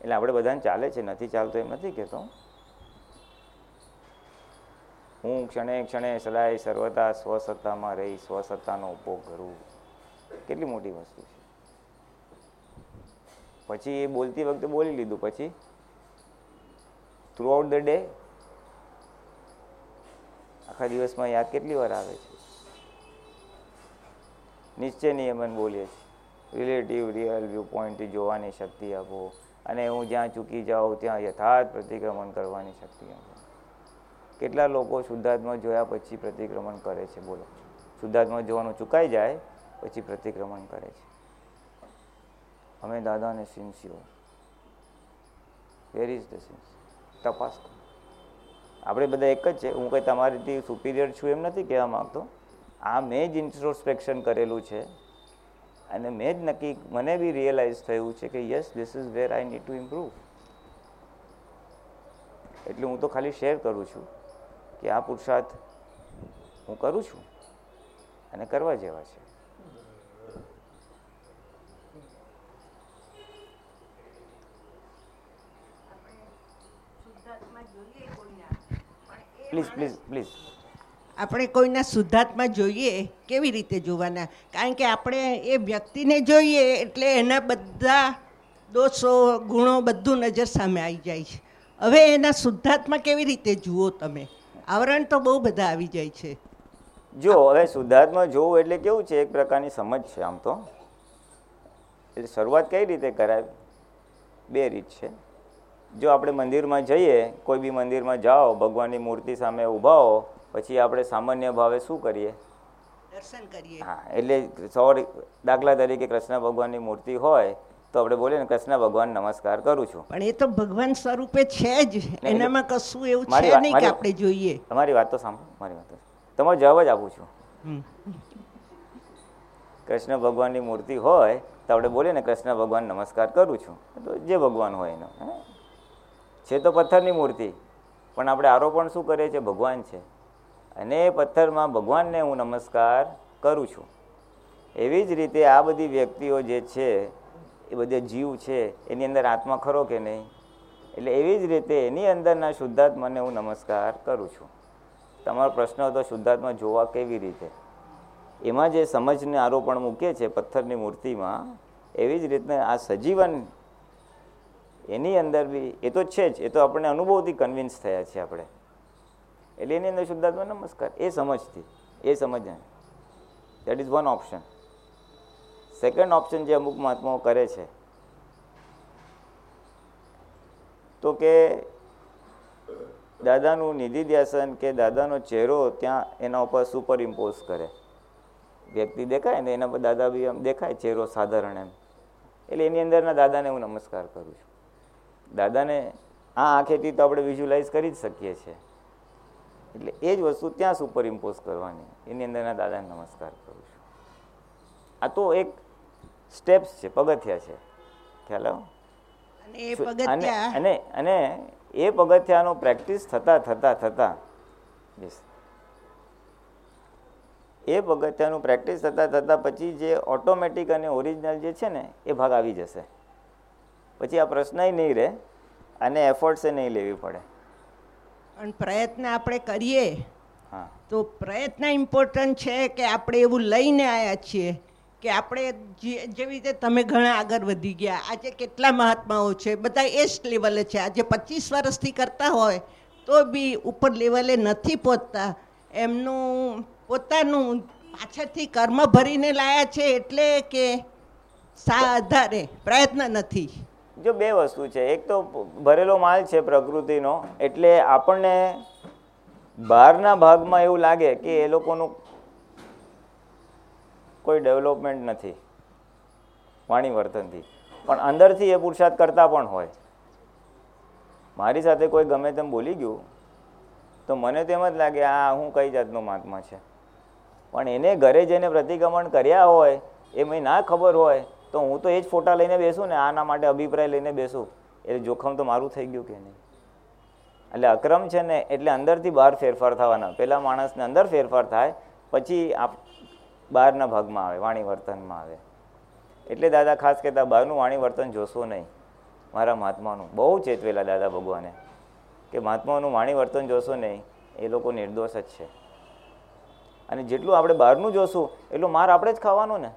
એટલે આપણે બધાને ચાલે છે, નથી ચાલતો એમ નથી કહેતો. હું ક્ષણે ક્ષણે સદાય સર્વતા સ્વસત્તામાં રહી, સ્વસત્તાનો ઉપયોગ કરું. કેટલી મોટી વસ્તુ છે. પછી એ બોલતી વખતે બોલી લીધું, પછી થ્રુ આઉટ ધ ડે આખા દિવસમાં યાદ કેટલી વાર આવે છે? નિશ્ચય નિયમન બોલીએ છીએ. રિલેટિવ રિયલ વ્યૂ પોઈન્ટથી જોવાની શક્તિ આપો. અને હું જ્યાં ચૂકી જાઉં, ત્યાં યથાર્થ પ્રતિક્રમણ કરવાની શક્તિ આપો. કેટલા લોકો શુદ્ધાત્મા જોયા પછી પ્રતિક્રમણ કરે છે? બોલો. શુદ્ધાત્મા જોવાનું ચૂકાઈ જાય, પછી પ્રતિક્રમણ કરે છે. અમે દાદાને સિન્સિયો વેર ઇઝ ધ સિન્સ તપાસ કરો આપણે બધા એક જ છે. હું કંઈ તમારીથી સુપિરિયર છું એમ નથી કહેવા માગતો. આ મેં જ ઇન્ટ્રોસ્પેક્શન કરેલું છે અને મેં જ નક્કી, મને બી રિયલાઇઝ થયું છે કે yes this is where I need to improve એટલે હું તો ખાલી શેર કરું છું કે આ પુરુષાર્થ હું કરું છું અને કરવા જેવા છે. પ્લીઝ પ્લીઝ પ્લીઝ આપણે કોઈના શુદ્ધાત્મા જોઈએ કેવી રીતે જોવાના? કારણ કે આપણે એ વ્યક્તિને જોઈએ એટલે એના બધા દોષો ગુણો બધું નજર સામે આવી જાય છે. હવે એના શુદ્ધાત્મા કેવી રીતે જુઓ તમે? આવરણ તો બહુ બધા આવી જાય છે. જો હવે શુદ્ધાત્મા જોવું એટલે કેવું છે એક પ્રકારની સમજ છે આમ તો. એટલે શરૂઆત કઈ રીતે કરાય? બે રીત છે. જો આપણે મંદિરમાં જઈએ કોઈ બી મંદિરમાં જાઓ ભગવાનની મૂર્તિ સામે ઊભા હો પછી આપણે સામાન્ય ભાવે શું કરીએ? દર્શન કરીએ. હા એટલે સો દાખલા તરીકે કૃષ્ણ ભગવાનની મૂર્તિ હોય તો આપણે બોલીએ ને કૃષ્ણ ભગવાન નમસ્કાર કરું છું. પણ એ તો ભગવાન સ્વરૂપે છે જ. એનામાં કશું એવું છે નહીં કે આપણે જોઈએ. તમારી વાત તો સાંભળો મારી વાત તમારો જવાબ જ આપું છું. કૃષ્ણ ભગવાનની મૂર્તિ હોય તો આપણે બોલીએ ને કૃષ્ણ ભગવાન નમસ્કાર કરું છું. તો જે ભગવાન હોય એનો હે? છે તો પથ્થરની મૂર્તિ. પણ આપણે આરોપણ શું કરીએ છીએ? ભગવાન છે. અને એ પથ્થરમાં ભગવાનને હું નમસ્કાર કરું છું. એવી જ રીતે આ બધી વ્યક્તિઓ જે છે, એ બધે જીવ છે, એની અંદર આત્મા ખરો કે નહીં? એટલે એવી જ રીતે એની અંદરના શુદ્ધાત્માને હું નમસ્કાર કરું છું. તમારો પ્રશ્ન હતો શુદ્ધાત્મા જોવા કેવી રીતે? એમાં જે સમજને આરોપણ મૂકે છે પથ્થરની મૂર્તિમાં, એવી જ રીતના આ સજીવન એની અંદર બી, એ તો છે જ, એ તો આપણે અનુભવથી કન્વિન્સ થયા છીએ આપણે. એટલે એની અંદર શુદ્ધાત્મા નમસ્કાર, એ સમજથી એ સમજણ that is one option second option જે અમુક મહાત્માઓ કરે છે, તો કે દાદાનું નિધિ ધ્યાસન કે દાદાનો ચહેરો ત્યાં એના ઉપર સુપર ઇમ્પોઝ કરે. વ્યક્તિ દેખાય ને એના પર દાદા બી આમ દેખાય ચહેરો સાધારણ એમ. એટલે એની અંદરના દાદાને હું નમસ્કાર કરું છું. દાદાને આ આંખેથી તો આપણે વિઝ્યુલાઇઝ કરી જ શકીએ છીએ. એટલે એ જ વસ્તુ ત્યાં સુપર ઇમ્પોઝ કરવાની. એની અંદરના દાદાને નમસ્કાર કરું છું. આ તો એક સ્ટેપ્સ છે પગથિયા છે. ખ્યાલ આવો? અને અને એ પગથિયાનો પ્રેક્ટિસ થતા થતા થતા yes. એ પગથિયાનું પ્રેક્ટિસ થતા થતા પછી જે ઓટોમેટિક અને ઓરિજિનલ જે છે ને એ ભાગ આવી જશે. પછી આ પ્રશ્નય નહીં રહે અને એફર્ટ્સે નહીં લેવી પડે. પણ પ્રયત્ન આપણે કરીએ હા. તો પ્રયત્ન ઇમ્પોર્ટન્ટ છે કે આપણે એવું લઈને આવ્યા છીએ કે આપણે જે- જેવી રીતે તમે ઘણા આગળ વધી ગયા આજે કેટલા મહાત્માઓ છે બધા એ જ લેવલે છે. આજે પચીસ વર્ષથી કરતા હોય તો બી ઉપર લેવલે નથી પહોંચતા એમનું પોતાનું પાછળથી કર્મ ભરીને લાયા છે એટલે કે સા આધારે પ્રયત્ન નથી. જો બે વસ્તુ છે. એક તો ભરેલો માલ છે પ્રકૃતિનો, એટલે આપણને બહારના ભાગમાં એવું લાગે કે એ લોકોનું કોઈ ડેવલપમેન્ટ નથી વાણી વર્તનથી પણ અંદરથી એ પુરુષાર્થ કરતા પણ હોય. મારી સાથે કોઈ ગમે તેમ બોલી ગયું, તો મને તેમ જ લાગે, આ હું કઈ જાતનો મહાત્મા છે? પણ એને ઘરે જઈને પ્રતિક્રમણ કર્યા હોય, એ મેં ના ખબર હોય તો હું તો એ જ ફોટા લઈને બેસું ને આના માટે અભિપ્રાય લઈને બેસું. એટલે જોખમ તો મારું થઈ ગયું કે નહીં? એટલે અક્રમ છે ને એટલે અંદરથી બહાર ફેરફાર થવાના. પહેલાં માણસને અંદર ફેરફાર થાય, પછી આપ બહારના ભાગમાં આવે, વાણી વર્તનમાં આવે. એટલે દાદા ખાસ કહેતા, બહારનું વાણી વર્તન જોશો નહીં. મારા મહાત્માનું. બહુ ચેતવેલા દાદા ભગવાને કે મહાત્માઓનું વાણી વર્તન જોશો નહીં, એ લોકો નિર્દોષ જ છે. અને જેટલું આપણે બહારનું જોશું, એટલું માર આપણે જ ખાવાનું ને.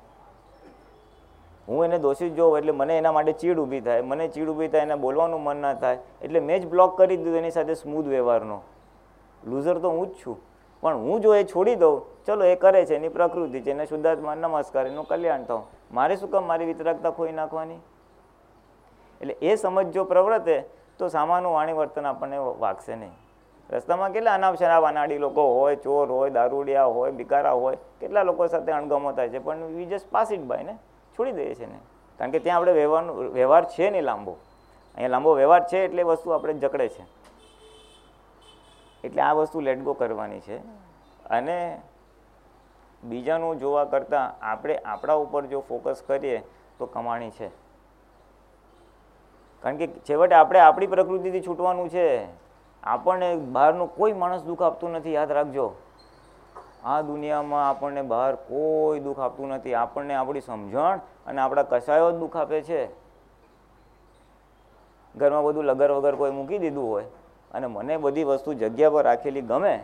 હું એને દોષિત જોઉં એટલે મને એના માટે ચીડ ઊભી થાય, મને ચીડ ઊભી થાય, એને બોલવાનું મન ના થાય, એટલે મેં જ બ્લોક કરી દીધું એની સાથે સ્મૂધ વ્યવહારનો. લૂઝર તો હું જ છું, પણ હું જો એ છોડી દઉં, ચલો એ કરે છે, એની પ્રકૃતિ છે, એને શુદ્ધાત્મા, નમસ્કાર, એનું કલ્યાણ થાવ મારે શું કામ મારી વિતરાગતા ખોઈ નાખવાની? એટલે એ સમજ જો પ્રવર્તે, તો સામાનું વાણી વર્તન આપણને વાગશે નહીં. રસ્તામાં કેટલા અનાપ વાનાડી લોકો હોય, ચોર હોય, દારૂડિયા હોય, બિકારા હોય, કેટલા લોકો સાથે અણગમો થાય છે, પણ we just pass it by ને? છોડી દઈએ છીએ ને. કારણ કે ત્યાં આપણે વ્યવહારનો વ્યવહાર છે નહીં લાંબો. અહીંયા લાંબો વ્યવહાર છે એટલે વસ્તુ આપણે જકડે છે. એટલે આ વસ્તુ લેટ ગો કરવાની છે. અને બીજાનું જોવા કરતાં આપણે આપણા ઉપર જો ફોકસ કરીએ તો કમાણી છે. કારણ કે છેવટે આપણે આપણી પ્રકૃતિથી છૂટવાનું છે. આપણને બહારનું કોઈ માણસ દુઃખ આપતું નથી. યાદ રાખજો. આ દુનિયામાં આપણને બહાર કોઈ દુઃખ આપતું નથી. આપણને આપણી સમજણ અને આપણા કસાયો જ દુઃખ આપે છે. ઘરમાં બધું લગર વગર કોઈ મૂકી દીધું હોય અને મને બધી વસ્તુ જગ્યા પર રાખેલી ગમે,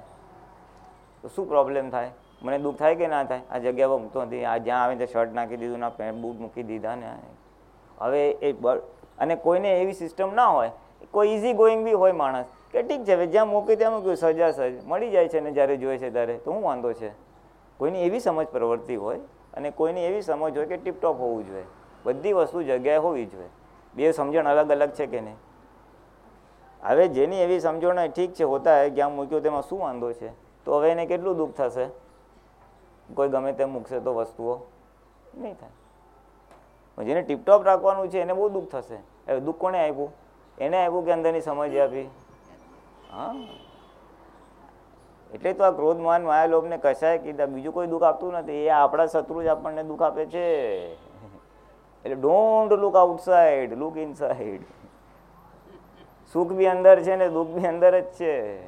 તો શું પ્રોબ્લેમ થાય? મને દુઃખ થાય કે ના થાય? આ જગ્યા પર મૂકતો નથી. આ જ્યાં આવે ત્યાં શર્ટ નાખી દીધું, ના પેન્ટ બૂટ મૂકી દીધા ને. હવે એ અને કોઈને એવી સિસ્ટમ ના હોય. કોઈ ઇઝી ગોઈંગ બી હોય માણસ. કે ઠીક છે, હવે જ્યાં મૂકી ત્યાં મૂક્યું, સજા સજ, મળી જાય છે ને જ્યારે જોઈએ છે ત્યારે, તો શું વાંધો છે. કોઈની એવી સમજ પ્રવૃત્તિ હોય અને કોઈની એવી સમજ હોય કે ટીપટોપ હોવું જોઈએ. બધી વસ્તુ જગ્યાએ હોવી જોઈએ. બે સમજણ અલગ અલગ છે કે નહીં? હવે જેની એવી સમજણ હોય, ઠીક છે, હોતા હે જ્યાં મૂક્યો તેમાં શું વાંધો છે? તો હવે એને કેટલું દુઃખ થશે? કોઈ ગમે તેમ મૂકશે તો વસ્તુઓ નહીં થાય. જેને ટીપટોપ રાખવાનું છે, એને બહુ દુઃખ થશે. હવે દુઃખ કોને આપ્યું? એને આપ્યું કે અંદરની સમજ આપી? હા. એટલે તો આ ક્રોધ માન, માયા લોભને કશાય કીધા. બીજું કોઈ દુઃખ આપતું નથી. એ આપણા શત્રુ જ આપણને દુઃખ આપે છે. એટલે don't look outside look inside સુખ બી અંદર છે ને, દુઃખ બી અંદર જ છે.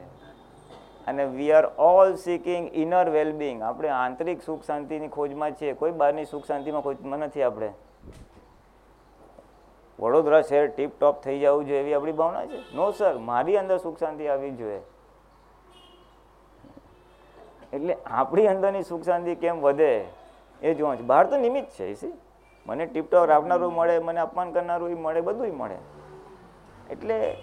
અને we are all seeking inner wellbeing આપણે આંતરિક સુખ શાંતિની ખોજમાં છીએ. કોઈ બહારની સુખ શાંતિમાં ખોજમાં નથી આપણે. વડોદરા શહેર ટીપ ટોપ થઈ જવું જોઈએ એવી આપણી ભાવના છે? નો સર મારી અંદર સુખ શાંતિ આવવી જોઈએ. એટલે આપણી અંદરની સુખ શાંતિ કેમ વધે એ જોવા છે. બહાર તો નિમિત્ત છે સી મને ટીપટોપ રાખનારું મળે, મને અપમાન કરનારું મળે બધું મળે. એટલે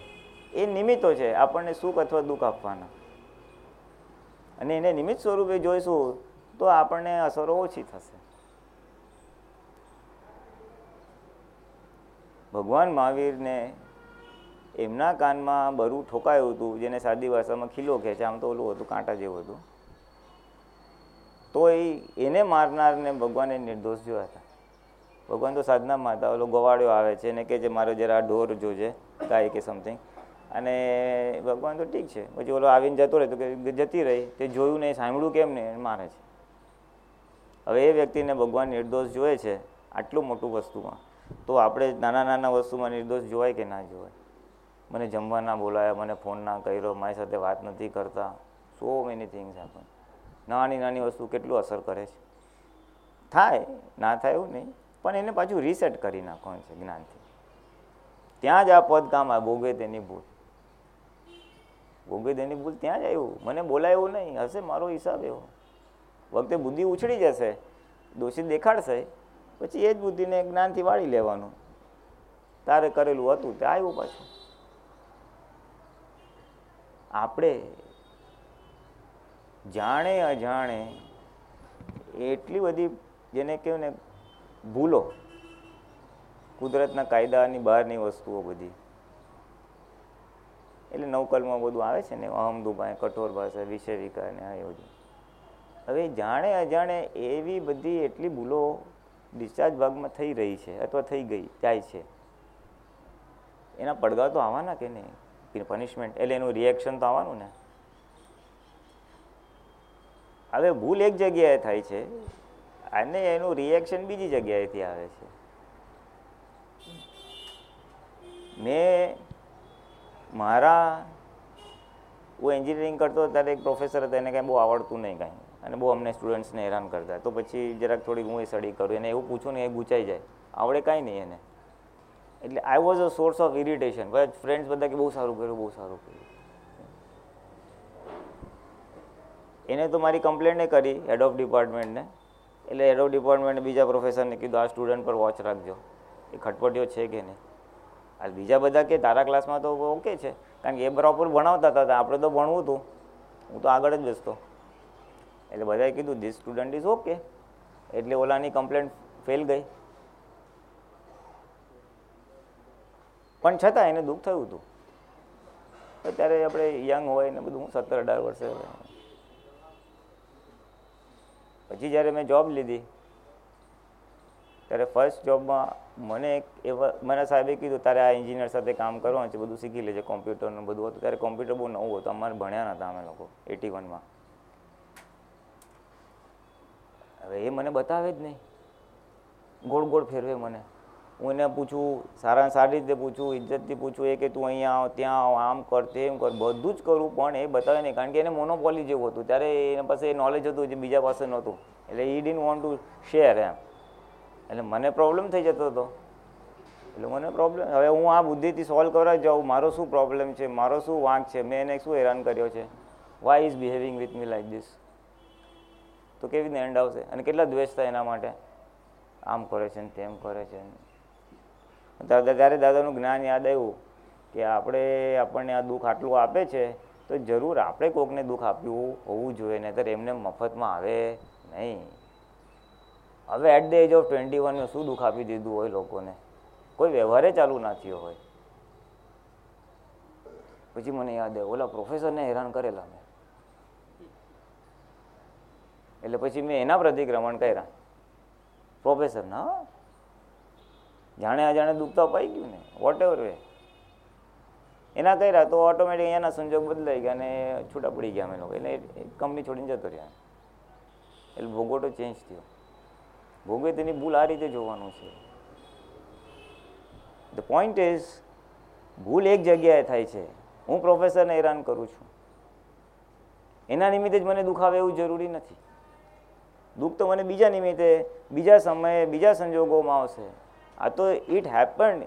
એ નિમિત્તો છે, આપણને સુખ અથવા દુઃખ આપવાના. અને એને નિમિત્ત સ્વરૂપે જોઈશું તો આપણને અસરો ઓછી થશે. ભગવાન મહાવીરને એમના કાનમાં બરું ઠોકાયું હતું, જેને સાદી ભાષામાં ખીલો કહે છે, આમ તો ઓલું હતું, કાંટા જેવું હતું. તો એ એને મારનારને ભગવાને નિર્દોષ જોયા હતા. ભગવાન તો સાધનામાં હતા ઓલો ગવાડ્યો આવે છે ને કે જે મારો જરા ઢોર જોજે, ગાય કે સમથિંગ અને ભગવાન તો ઠીક છે. પછી ઓલો આવીને જતો રહે, તો કે જતી રહી, તે જોયું નહીં, સાંભળ્યું કેમ નહીં મારે છે. હવે એ વ્યક્તિને ભગવાન નિર્દોષ જોવે છે આટલું મોટું વસ્તુમાં. તો આપણે નાના નાના વસ્તુમાં નિર્દોષ જોવાય કે ના જોવાય? મને જમવા ના બોલાયા, મને ફોન ના કર્યો, મારી સાથે વાત નથી કરતા. સો મેની થિંગ્સ હેપન નાની નાની વસ્તુ કેટલું અસર કરે છે? થાય, ના થાય એવું નહીં. પણ એને પાછું રીસેટ કરી નાખવાનું છે જ્ઞાનથી. ત્યાં જ આ પદ કામ આ ભોગે તેની ભૂલ. ભોગે તેની ભૂલ ત્યાં જ આવ્યું. મને બોલાય નહીં. હશે મારો હિસાબ એવો. વખતે બુદ્ધિ ઉછળી જશે. દોષિત દેખાડશે. પછી એ જ બુદ્ધિને જ્ઞાનથી વાળી લેવાનું. તારે કરેલું હતું તે આવ્યું પાછું. આપણે જાણે અજાણે એટલી બધી, જેને કહેવાય ને, ભૂલો, કુદરતના કાયદાની બહારની વસ્તુઓ બધી. એટલે નવકલમાં બધું આવે છે ને અહમદુભાઈ કઠોર ભાષા વિષય વિકાર ને આ બધું. હવે જાણે અજાણે એવી બધી એટલી ભૂલો ડિસ્ચાર્જ ભાગમાં થઈ રહી છે અથવા થઈ ગઈ, જાય છે. એના પડઘા તો આવવાના કે નહીં? પનિશમેન્ટ એટલે એનું રિએક્શન તો આવવાનું ને? હવે ભૂલ એક જગ્યાએ થાય છે અને એનું રિએક્શન બીજી જગ્યાએથી આવે છે. મેં મારા, હું એન્જિનિયરિંગ કરતો ત્યારે એક પ્રોફેસર હતા, એને કાંઈ બહુ આવડતું નહીં કાંઈ. અને બહુ અમને સ્ટુડન્ટ્સને હેરાન કરતા. તો પછી જરાક થોડીક હું એ સ્ટડી કરું, એને એવું પૂછું ને એ ગુચાઈ જાય. આવડે કાંઈ નહીં એને. એટલે I was a source of irritation બધા ફ્રેન્ડ્સ બધા કે બહુ સારું કર્યું, બહુ સારું કર્યું. એને તો મારી કમ્પ્લેન્ટે કરી હેડ ઓફ ડિપાર્ટમેન્ટને એટલે હેડ ઓફ ડિપાર્ટમેન્ટે બીજા પ્રોફેસરને કીધું, આ સ્ટુડન્ટ પર વોચ રાખજો. એ ખટપટીઓ છે કે નહીં? આ બીજા બધા કે, તારા ક્લાસમાં તો ઓકે છે. કારણ કે એ બરાબર ભણાવતા હતા આપણે તો ભણવું હતું. હું તો આગળ જ બેસતો. એટલે બધાએ કીધું ધીસ સ્ટુડન્ટ ઇઝ ઓકે એટલે ઓલાની કમ્પ્લેન્ટ ફેલ ગઈ. પણ છતાં એને દુઃખ થયું હતું. અત્યારે આપણે યંગ હોય ને બધું સત્તર અઢાર વર્ષે પછી જ્યારે મેં જોબ લીધી, ત્યારે ફર્સ્ટ જોબમાં મને એક એવા, મને સાહેબે કીધું, તારે આ એન્જિનિયર સાથે કામ કરવાનું છે, બધું શીખી લેજે કોમ્પ્યુટરનું બધું. હતું ત્યારે કોમ્પ્યુટર બહુ નવું હતું, અમારે ભણ્યા નહોતા અમે લોકો એટી વનમાં હવે એ મને બતાવે જ નહીં. ગોળ ગોળ ફેરવે મને. હું એને પૂછું સારા સારી રીતે પૂછું, ઇજ્જતથી પૂછું, એ કે તું અહીંયા આવ, ત્યાં આવ, આમ કર, તેમ કર, બધું જ કરું, પણ એ બતાવે નહીં. કારણ કે એને મોનોપોલી જેવું હતું. ત્યારે એના પાસે એ નોલેજ હતું જે બીજા પાસે નહોતું. એટલે I didn't want to share them. એટલે મને પ્રોબ્લેમ થઈ જતો હતો. એટલે મને પ્રોબ્લેમ હવે હું આ બુદ્ધિથી સોલ્વ કરવા જાઉં, મારો શું પ્રોબ્લેમ છે? મારો શું વાંક છે? મેં એને શું હેરાન કર્યો છે? Why is behaving with me like this તો કેવી રીતે એન્ડ આવશે? અને કેટલા દ્વેષ થાય એના માટે? આમ કરે છે ને તેમ કરે છે ત્યારે દાદાનું જ્ઞાન યાદ આવ્યું કે આપણે આપણને આ દુઃખ આટલું આપે છે, તો જરૂર આપણે કોકને દુઃખ આપ્યું હોવું જોઈએ, નહીતર એમને મફતમાં આવે નહીં. હવે at the age of twenty વનમાં શું દુઃખ આપી દીધું હોય લોકોને? કોઈ વ્યવહારે ચાલુ ના થયો હોય. પછી મને યાદ આવ્યું, ઓલા પ્રોફેસરને હેરાન કરેલા મેં એટલે પછી મેં એના પ્રતિક્રમણ કર્યા. પ્રોફેસરના? હો. જાણે અજાણે દુઃખ તો અપાઈ ગયું ને વોટ એવર વે એના કર્યા તો ઓટોમેટિક એના સંજોગ બદલાઈ ગયા અને છૂટા પડી ગયા અમે લોકો. એટલે કંપની છોડીને જતો રહ્યા. એટલે ભોગવટો ચેન્જ થયો. ભોગવે તેની ભૂલ આ રીતે જોવાનું છે. ધ પોઈન્ટ ઇઝ ભૂલ એક જગ્યાએ થાય છે. હું પ્રોફેસરને હેરાન કરું છું. એના નિમિત્તે જ મને દુખાવે એવું જરૂરી નથી. દુઃખ તો મને બીજા નિમિત્તે, બીજા સમયે, બીજા સંજોગોમાં આવશે. આ તો ઇટ હેપન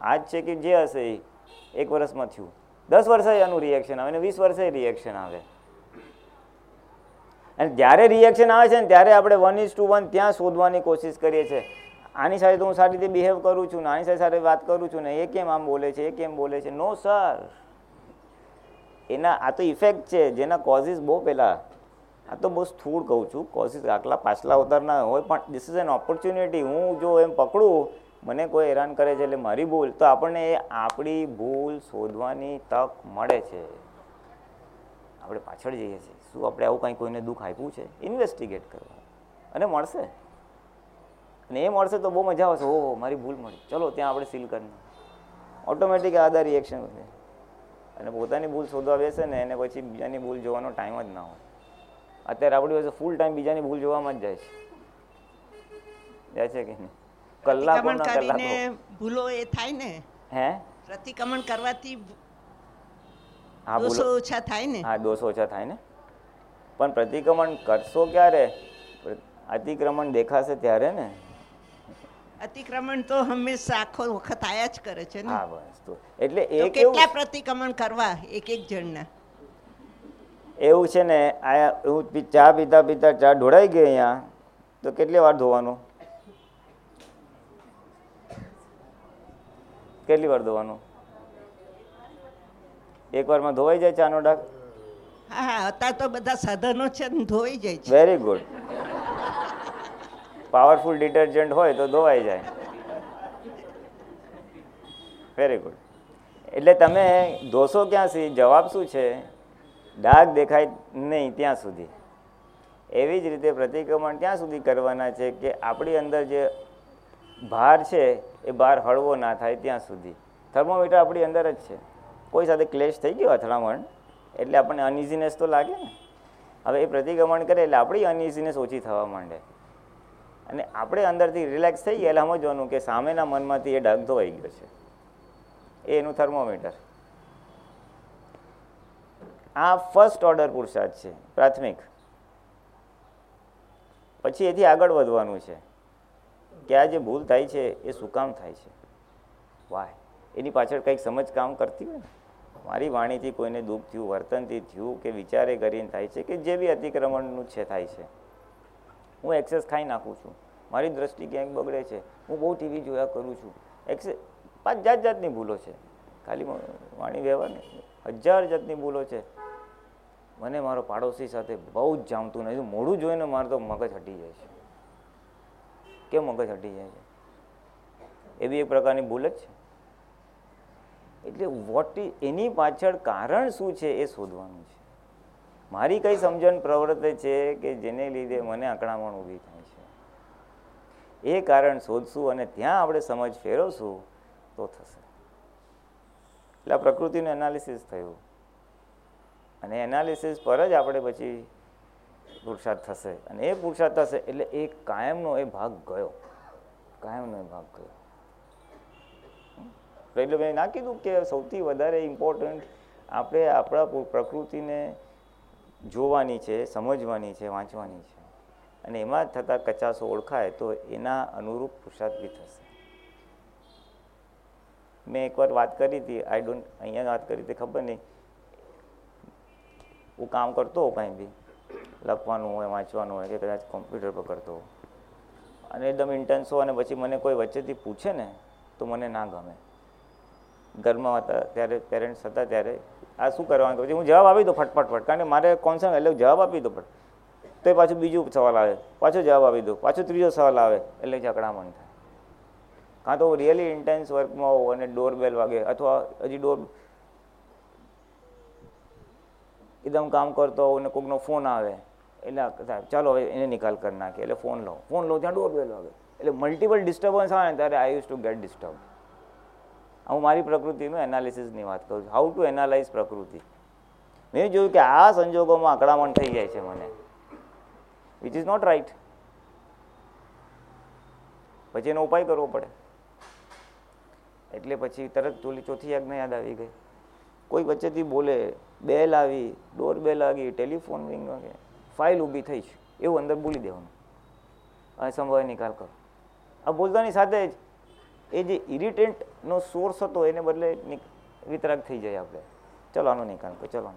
આજ છે કે જે હશે એ એક વર્ષમાં થયું. દસ વર્ષે આનું રિએક્શન આવે અને વીસ વર્ષે રિએક્શન આવે. અને જ્યારે રિએક્શન આવે છે ને ત્યારે આપણે વન ઇઝ ટુ વન ત્યાં શોધવાની કોશિશ કરીએ છીએ. આની સાથે તો હું સારી રીતે બિહેવ કરું છું ને આની સાથે સાથે વાત કરું છું ને એ કેમ આમ બોલે છે, એ કેમ બોલે છે? નો સર એના, આ તો ઇફેક્ટ છે. જેના કોઝિસ બહુ પહેલાં આ તો બહુ સ્થૂળ કહું છું. કોશિશ આટલા પાછલા અવતારના હોય, પણ દિસ ઇઝ એન ઓપોર્ચ્યુનિટી હું જો એમ પકડું, મને કોઈ હેરાન કરે છે એટલે મારી ભૂલ, તો આપણને એ આપણી ભૂલ શોધવાની તક મળે છે. આપણે પાછળ જઈએ છીએ. શું આપણે આવું કંઈ કોઈને દુઃખ આપ્યું છે? ઇન્વેસ્ટિગેટ કરવા. અને મળશે. અને એ મળશે તો બહુ મજા આવશે. ઓહો, મારી ભૂલ મળી. ચલો, ત્યાં આપણે સીલ કરીને ઓટોમેટિક આધા રિએક્શન અને પોતાની ભૂલ શોધવા બેસે ને, એને પછી બીજાની ભૂલ જોવાનો ટાઈમ જ ના હોય. અત્યારે આપણી પાસે ફૂલ ટાઈમ બીજાની ભૂલ જોવામાં જ જાય છે. જાય છે કે નહીં? કલાકો ના. કલાકો ભૂલો એ થાય ને? હે? પ્રતિક્રમણ કરવાથી હા દોષો ઓછા થાય ને? હા દોષો ઓછા થાય ને. પણ પ્રતિક્રમણ કરશો ક્યારે? અતિક્રમણ દેખાશે ત્યારે ને? અતિક્રમણ તો હંમેશા આખો વખત આયા જ કરે છે ને? હા બસ. તો એટલે એ કેટલા પ્રતિક્રમણ કરવા એક એક જણના? એવું છે ને આ હું ચા પીતા પીતા ચા ઢોળાઈ ગઈ અહીંયા. તો કેટલી વાર ધોવાનું? કેટલી વાર ધોવાનું? એક વારમાં ધોવાઈ જાય ચાનો ડાક? હા હા અત્યારે તો બધા સાધનો છે ને ધોઈ જાય છે. વેરી ગુડ પાવરફુલ ડિટર્જન્ટ હોય તો ધોવાઈ જાય. વેરી ગુડ એટલે તમે ધોશો ક્યાંથી? જવાબ શું છે? ડાઘ દેખાય નહીં ત્યાં સુધી. એવી જ રીતે પ્રતિક્રમણ ત્યાં સુધી કરવાના છે કે આપણી અંદર જે ભાર છે એ ભાર હળવો ના થાય ત્યાં સુધી. થર્મોમીટર આપણી અંદર જ છે. કોઈ સાથે ક્લેશ થઈ ગયો અથડામણ, એટલે આપણને અનઇઝીનેસ તો લાગે ને. હવે એ પ્રતિક્રમણ કરે એટલે આપણી અનઇઝીનેસ ઓછી થવા માંડે. અને આપણે અંદરથી રિલેક્સ થઈ ગયા એટલે સમજવાનું કે સામેના મનમાંથી એ ડાઘ ધોવાઈ ગયો છે. એ એનું થર્મોમીટર. આ ફર્સ્ટ ઓર્ડર પુરુષાર્થ છે, પ્રાથમિક. પછી એથી આગળ વધવાનું છે કે આ જે ભૂલ થાય છે, એ શું કામ થાય છે? વાય એની પાછળ કંઈક સમજ કામ કરતી હોય ને? મારી વાણીથી કોઈને દુઃખ થયું, વર્તનથી થયું કે વિચારે કરીને થાય છે કે જે બી અતિક્રમણનું છે, થાય છે. હું એક્સેસ ખાઈ નાખું છું. મારી દ્રષ્ટિ ક્યાંક બગડે છે. હું બહુ ટીવી જોયા કરું છું. એક્સેસ પાંચ જાત જાતની ભૂલો છે. ખાલી વાણી વ્યવહાર હજાર જાતની ભૂલો છે. મને મારો પાડોશી સાથે બહુ જ જામતું નથી. મોઢું જોઈને મારે તો મગજ હટી જાય છે. કેમ મગજ હટી જાય છે? એ બી એક પ્રકારની ભૂલ જ છે. એટલે વોટ એની પાછળ કારણ શું છે એ શોધવાનું છે. મારી કઈ સમજણ પ્રવૃત્તિ છે કે જેને લીધે મને અકળામણ ઊભી થાય છે. એ કારણ શોધશું અને ત્યાં આપણે સમજ ફેરવશું તો થશે. એટલે પ્રકૃતિનું એનાલિસિસ થયું. અને એનાલિસિસ પર જ આપણે પછી પુરુષાર્થ થશે. અને એ પુરુષાર્થ થશે એટલે એ કાયમનો એ ભાગ ગયો. કાયમનો એ ભાગ ગયો. એટલે મેં ના કીધું કે સૌથી વધારે ઇમ્પોર્ટન્ટ આપણે આપણા પ્રકૃતિને જોવાની છે, સમજવાની છે, વાંચવાની છે. અને એમાં થતા કચાસો ઓળખાય તો એના અનુરૂપ પુરુષાર્થ બી થશે. મેં એકવાર વાત કરી હતી આઈ ડોન્ટ અહીંયા વાત કરી હતી, ખબર નહીં. હું કામ કરતો હોઉં કાંઈ બી. લખવાનું હોય, વાંચવાનું હોય કે કદાચ કોમ્પ્યુટર પર કરતો હોઉં. અને એકદમ ઇન્ટેન્સ હોય અને પછી મને કોઈ વચ્ચેથી પૂછે ને, તો મને ના ગમે. ઘરમાં હતા, ત્યારે પેરેન્ટ્સ હતા ત્યારે, આ શું કરવાનું? પછી હું જવાબ આપી દઉં ફટફટ, ફટ. કારણ કે મારે કોન્સર્ન એટલે જવાબ આપી દો ફટ. તો એ પાછું બીજું સવાલ આવે. પાછો જવાબ આપી દો પાછો ત્રીજો સવાલ આવે એટલે ઝઘડામણ થાય. કાં તો રિયલી ઇન્ટેન્સ વર્કમાં હોઉં અને ડોર બેલ વાગે અથવા હજી ડોર એકદમ કામ કરતો હોઉં ને કોઈકનો ફોન આવે. એટલે ચાલો હવે એને નિકાલ કરી નાખીએ, એટલે ફોન લો ફોન લો ત્યાં ડોર બેલ વાગે એટલે મલ્ટિપલ ડિસ્ટર્બન્સ આવે ને ત્યારે I use to get disturb હું મારી પ્રકૃતિનું એનાલિસિસની વાત કરું છું. હાઉ ટુ એનાલાઇઝ પ્રકૃતિ? મેં જોયું કે આ સંજોગોમાં અકળામણ થઈ જાય છે મને. વિચ ઇઝ નોટ રાઈટ પછી એનો ઉપાય કરવો પડે. એટલે પછી તરત ચોલી ચોથી આજ્ઞા યાદ આવી ગઈ. કોઈ વચ્ચેથી બોલે બેલ આવી ડોર બેલ આવી, ટેલિફોન રિંગ વાગે ફાઇલ ઊભી થઈ છે. એવું અંદર બોલી દેવાનું. અને સંભવ નિકાલ કરો. આ બોલતાની સાથે જ એ જે ઇરિટેન્ટનો સોર્સ હતો એને બદલે વિતરાગ થઈ જાય આપણે. ચલો આનો નિકાલ કરો, ચલો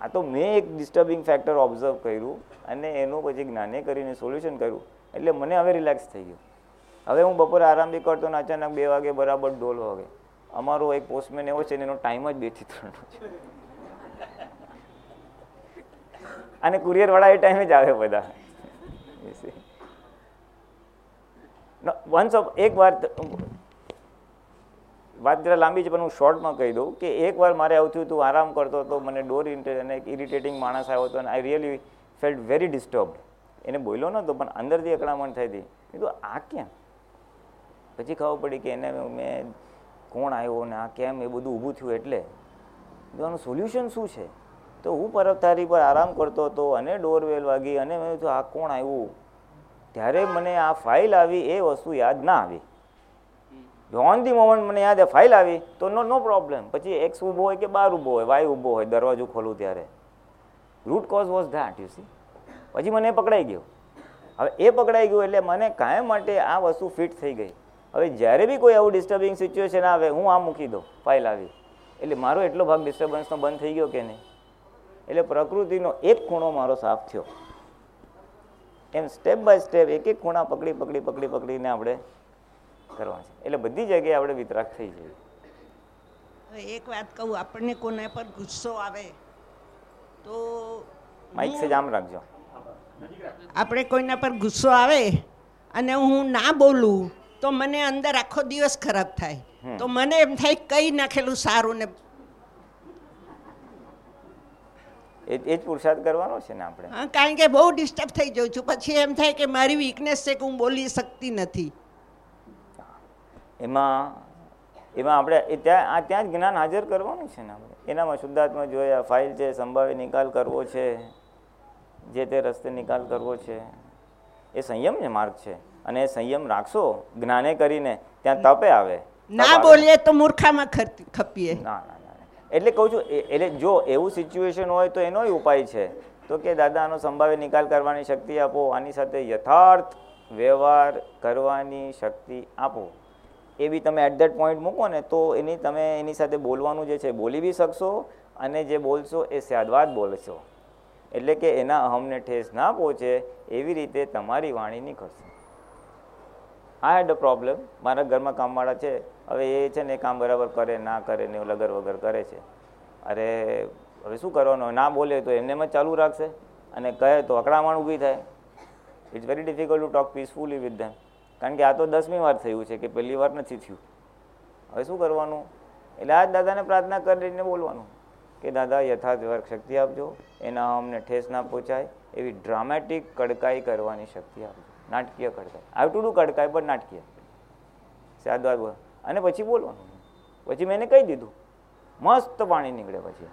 આ તો મેં એક ડિસ્ટર્બિંગ ફેક્ટર ઓબ્ઝર્વ કર્યું અને એનું પછી જ્ઞાને કરીને સોલ્યુશન કર્યું. એટલે મને હવે રિલેક્સ થઈ ગયું. હવે હું બપોરે આરામથી કરતો ને અચાનક બે વાગે બરાબર ડોલ વાગે. અમારો એક પોસ્ટમેન એવો છે એનો ટાઈમ જ બેથી ત્રણનો છે. અને કુરિયર વાળા એ ટાઈમે જ આવે બધા. વન્સ ઓફ એક વાર વાત જરા લાંબી છે, પણ હું શોર્ટમાં કહી દઉં કે એકવાર મારે આવું થયું હતું આરામ કરતો હતો, મને ડોર ઇન્ટર અને એક ઇરિટેટિંગ માણસ આવ્યો હતો, અને I really felt very disturb એને બોલ્યો નહોતો, પણ અંદરથી અકળામણ થઈ હતી. કીધું, આ કેમ પછી ખબર પડી કે એને મેં કોણ આવ્યો ને આ કેમ એ બધું ઊભું થયું એટલે? આનું સોલ્યુશન શું છે? તો હું પરબતારી પર આરામ કરતો હતો અને ડોરવેલ વાગી અને મેં કીધું, આ કોણ આવ્યું? ત્યારે મને આ ફાઇલ આવી, એ વસ્તુ યાદ ના આવી. ઓન ધી મોમેન્ટ મને યાદ ફાઇલ આવી, તો નો નો પ્રોબ્લેમ પછી એક્સ ઊભો હોય કે બાર ઊભો હોય વાય ઊભો હોય, દરવાજો ખોલું ત્યારે. Root cause was that you see પછી મને પકડાઈ ગયો. હવે એ પકડાઈ ગયું એટલે મને કાયમ માટે આ વસ્તુ ફિટ થઈ ગઈ. હવે જ્યારે બી કોઈ આવું ડિસ્ટર્બિંગ સિચ્યુએશન આવે હું આ મૂકી દઉં ફાઇલ આવી. એટલે મારો એટલો ભાગ ડિસ્ટર્બન્સનો બંધ થઈ ગયો કે નહીં? એટલે પ્રકૃતિનો એક ખૂણો મારો સાફ થયો. એમ સ્ટેપ બાય સ્ટેપ એક એક ખૂણા પકડી પકડી પકડી પકડીને આપણે કરવા છે. એટલે બધી જગ્યાએ આપણે વિતરાક થઈ જઈએ. હવે એક વાત કહું આપણને કોના પર ગુસ્સો આવે તો માઇક સે જામ રાખજો. આપણે કોઈના પર ગુસ્સો આવે અને હું ના બોલું તો મને અંદર આખો દિવસ ખરાબ થાય. તો મને એમ થાય કઈ નાખેલું સારું ને એ જ પુરુષાર્થ કરવાનો છે ને આપણે. હા, કારણ કે બહુ ડિસ્ટર્બ થઈ જાઉં છું. પછી એમ થાય કે મારી વીકનેસ છે કે હું બોલી શકતી નથી. એમાં એમાં આપણે એ ત્યાં આ ત્યાં જ જ્ઞાન હાજર કરવાનું છે ને આપણે. એનામાં શુદ્ધાત્મા જોયા ફાઇલ છે સંભાવે નિકાલ કરવો છે. જે તે રસ્તે નિકાલ કરવો છે. એ સંયમ ને માર્ગ છે. અને સંયમ રાખશો જ્ઞાને કરીને ત્યાં તપે આવે. ના બોલીએ તો મૂર્ખામાં ખપીએ. ના ના. એટલે કહું છું એટલે જો એવું સિચ્યુએશન હોય તો એનો ઉપાય છે. તો કે દાદા આનો સંભાવે નિકાલ કરવાની શક્તિ આપો આની સાથે યથાર્થ વ્યવહાર કરવાની શક્તિ આપો. એ બી તમે એટ ધેટ પોઈન્ટ મૂકો ને તો એની તમે એની સાથે બોલવાનું જે છે બોલી બી શકશો અને જે બોલશો એ સ્યાદવાદ બોલશો. એટલે કે એના અહમને ઠેસ ના પહોંચે એવી રીતે તમારી વાણી નીકળશે આ હેડ પ્રોબ્લેમ મારા ઘરમાં કામવાળા છે. હવે એ છે ને કામ બરાબર કરે, ના કરે ને લગર વગર કરે છે. અરે, હવે શું કરવાનું? ના બોલે તો એમને જ ચાલુ રાખશે. અને કહે તો અકળામણ ઊભી થાય. It's very difficult to talk peacefully with them કારણ કે આ તો દસમી વાર થયું છે કે પહેલી વાર નથી થયું. હવે શું કરવાનું? એટલે આ જ દાદાને પ્રાર્થના કરીને બોલવાનું કે દાદા યથાર્થ વર્ગ શક્તિ આપજો. એના અમને ઠેસ ના પહોંચાય. એવી ડ્રામેટિક કડકાઈ કરવાની શક્તિ આપજો. નાટકીય કડકાઈ. આવ ટુ ડુ પણ નાટકીય. સાદવાદ બોલ અને પછી બોલવાનું. પછી મેં એને કહી દીધું. મસ્ત પાણી નીકળે પછી.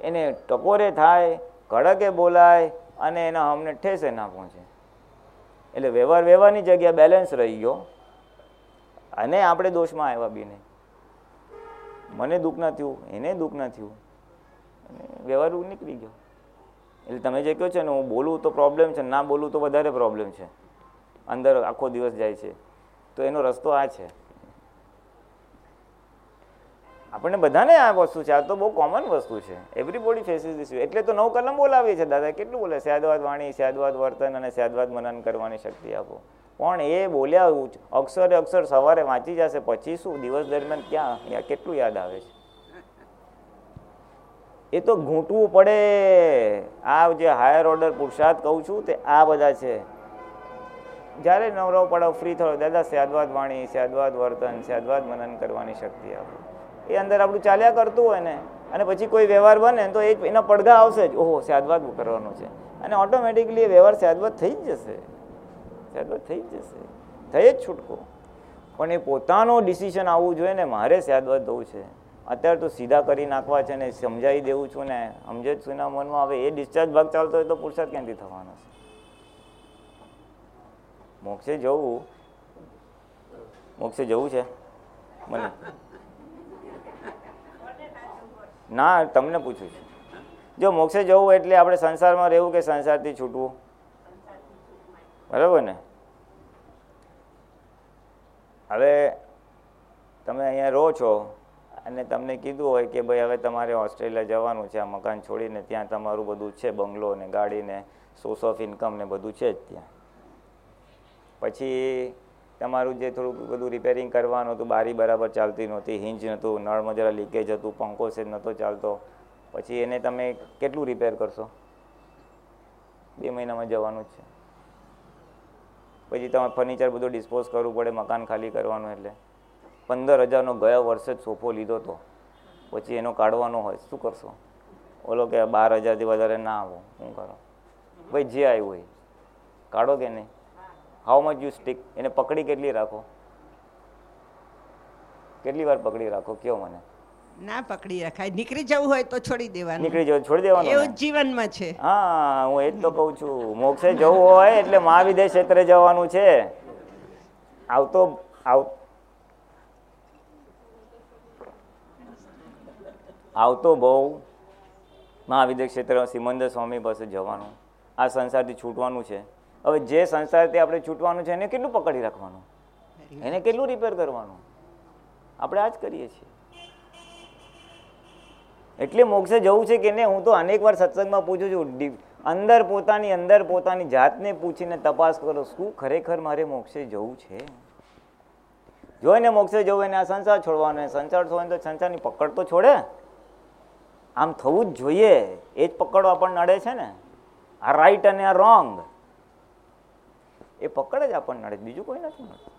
એને ટકોરે થાય, કડકે બોલાય અને એના અમને ઠેસે ના પહોંચે. એટલે વ્યવહાર વ્યવહારની જગ્યા બેલેન્સ રહી ગયો. અને આપણે દોષમાં આવ્યા બી નહીં મને દુઃખ ના થયું, એને દુઃખ ના થયું. વ્યવહાર નીકળી ગયો. એટલે તમે જે કહો છો ને, હું બોલું તો પ્રોબ્લેમ છે, ના બોલું તો વધારે પ્રોબ્લેમ છે. અંદર આખો દિવસ જાય છે. તો એનો રસ્તો આ છે. આપણને બધાને આ વસ્તુ છે, આ તો બહુ કોમન વસ્તુ છે. એવરીબોડી ફેસિસ દિસ એટલે તો નવ કલમ બોલાવીએ છીએ, દાદા, કેટલું બોલે? સ્યાદવાદ વાણી, સ્યાદવાદ વર્તન અને સ્યાદવાદ મનન કરવાની શક્તિ આપો. પણ એ બોલ્યા અક્ષરે અક્ષર સવારે વાંચી જશે, પછી શું? દિવસ દરમિયાન ક્યાં? કેટલું યાદ આવે છે? એ તો ઘૂંટવું પડે. આ જે હાયર ઓર્ડર પુરુષાર્થ કહું છું તે આ બધા છે. જ્યારે નવરો પડો ફ્રી થયો, દાદા સ્યાદવાદ વાણી, સ્યાદવાદ વર્તન, સ્યાદવાદ મનન કરવાની શક્તિ આપો. એ અંદર આપણું ચાલ્યા કરતું હોય ને, અને પછી કોઈ વ્યવહાર બને તો એ એના પડઘા આવશે જ. ઓહો, સ્યાદવાદ કરવાનો છે. અને ઓટોમેટિકલી એ વ્યવહાર સ્યાદવાદ થઈ જ જશે. સ્યાદવાદ થઈ જ જશે. થઈ જ છૂટકો. પણ એ પોતાનો ડિસિઝન આવવું જોઈએ ને, મારે સ્યાદવાદ દઉં છે. અત્યારે તો સીધા કરી નાખવા છે ને સમજાવી દેવું છું ને સમજે છું એના મનમાં. હવે એ ડિસ્ચાર્જ ભાગ ચાલતો હોય તો પુરસાદ ક્યાંથી થવાનો છે? મોક્ષે જવું. મોક્ષે જવું છે? મને? ના, તમને પૂછું છું. જો મોક્ષે જવું એટલે આપણે સંસારમાં રહેવું કે સંસારથી છૂટવું? બરાબર ને? હવે તમે અહીંયા રહો છો. અને તમને કીધું હોય કે ભાઈ હવે તમારે ઓસ્ટ્રેલિયા જવાનું છે, આ મકાન છોડીને ત્યાં તમારું બધું છે, બંગલો ને ગાડી ને સોર્સ ઓફ ઇન્કમ ને બધું છે જ ત્યાં. પછી તમારું જે થોડુંક બધું રિપેરિંગ કરવાનું હતું, બારી બરાબર ચાલતી નહોતી, હિંજ નહોતું, નળમાં જરા લીકેજ હતું, પંખો છે, નહોતો ચાલતો. પછી એને તમે કેટલું રિપેર કરશો? બે મહિનામાં જવાનું જ છે. પછી તમારે ફર્નિચર બધું ડિસ્પોઝ કરવું પડે, મકાન ખાલી કરવાનું એટલે. પંદર હજારનો ગયા વર્ષે જ સોફો લીધો હતો પછી એનો કાઢવાનો હોય શું કરશો? ઓલો કે બાર હજારથી વધારે ના આવો શું કરો? ભાઈ જે આવ્યું હોય. કાઢો કે નહીં? હાઉ મચ યુ સ્ટીક એને પકડી કેટલી રાખો? કેટલી વાર પકડી રાખો? કયો મને. ના પકડી રખાય. નીકળી જવું હોય તો છોડી દેવાનું. નીકળી જવું છોડી દેવાનું એવું જીવનમાં છે. હા હું એ જ તો કહું છું. મોક્ષે જવું હોય એટલે મહાવિદ્ય ક્ષેત્રે જવાનું છે. આવતો આવ આવતો બહુ મહાવિદ્ય ક્ષેત્ર સિમંદર સ્વામી પાસે જવાનું. આ સંસારથી છૂટવાનું છે. હવે જે સંસારથી આપણે છૂટવાનું છે એને કેટલું પકડી રાખવાનું? એને કેટલું રિપેર કરવાનું? આપણે આ જ કરીએ છીએ. એટલે મોક્ષે જવું છે કે નહીં, હું તો અનેક વાર સત્સંગમાં પૂછું છું અંદર પોતાની અંદર પોતાની જાતને પૂછીને તપાસ કરો, શું ખરેખર મારે મોક્ષે જવું છે? જોઈને મોક્ષે જવું એને આ સંસાર છોડવાનો સંસાર છોડે તો સંસારની પકડ તો છોડે. આમ થવું જ જોઈએ. એ જ પકડો આપણને નડે છે ને. આ રાઈટ અને આ રોંગ એ પકડ જ આપણને નડે. બીજું કોઈ નથી મળતું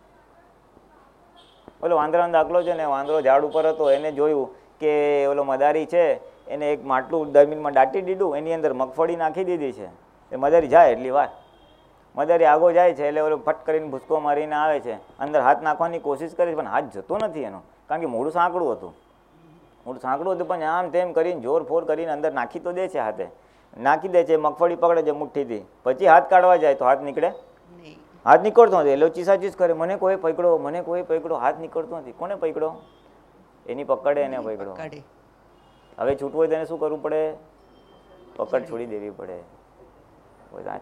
ઓલો વાંદરાનો દાખલો છે ને, વાંદરો ઝાડ ઉપર હતો, એને જોયું કે ઓલો મદારી છે, એને એક માટલું જમીનમાં દાટી દીધું, એની અંદર મગફળી નાખી દીધી છે. એ મદારી જાય એટલી વાર. મદારી આગો જાય છે, એટલે ઓલો ફટ કરીને ભૂસકો મારીને આવે છે. અંદર હાથ નાખવાની કોશિશ કરે પણ હાથ જતો નથી એનો. કારણ કે મોડું સાંકડું હતું. મોઢું સાંકડું હતું પણ આમ તેમ કરીને જોર ફોર કરીને અંદર નાખી તો દે છે હાથે. નાખી દે છે મગફળી પકડે છે મુઠ્ઠીથી. પછી હાથ કાઢવા જાય તો હાથ નીકળે? હાથ નીકળતો નથી. એટલે ચીસાચીસ કરે. મને કોઈ પકડો મને કોઈ પકડો. હાથ નીકળતો નથી. કોને પકડો? એની પકડે એને પકડો. હવે છૂટવું હોય તો એને શું કરવું પડે? પકડ છોડી દેવી પડે. છે.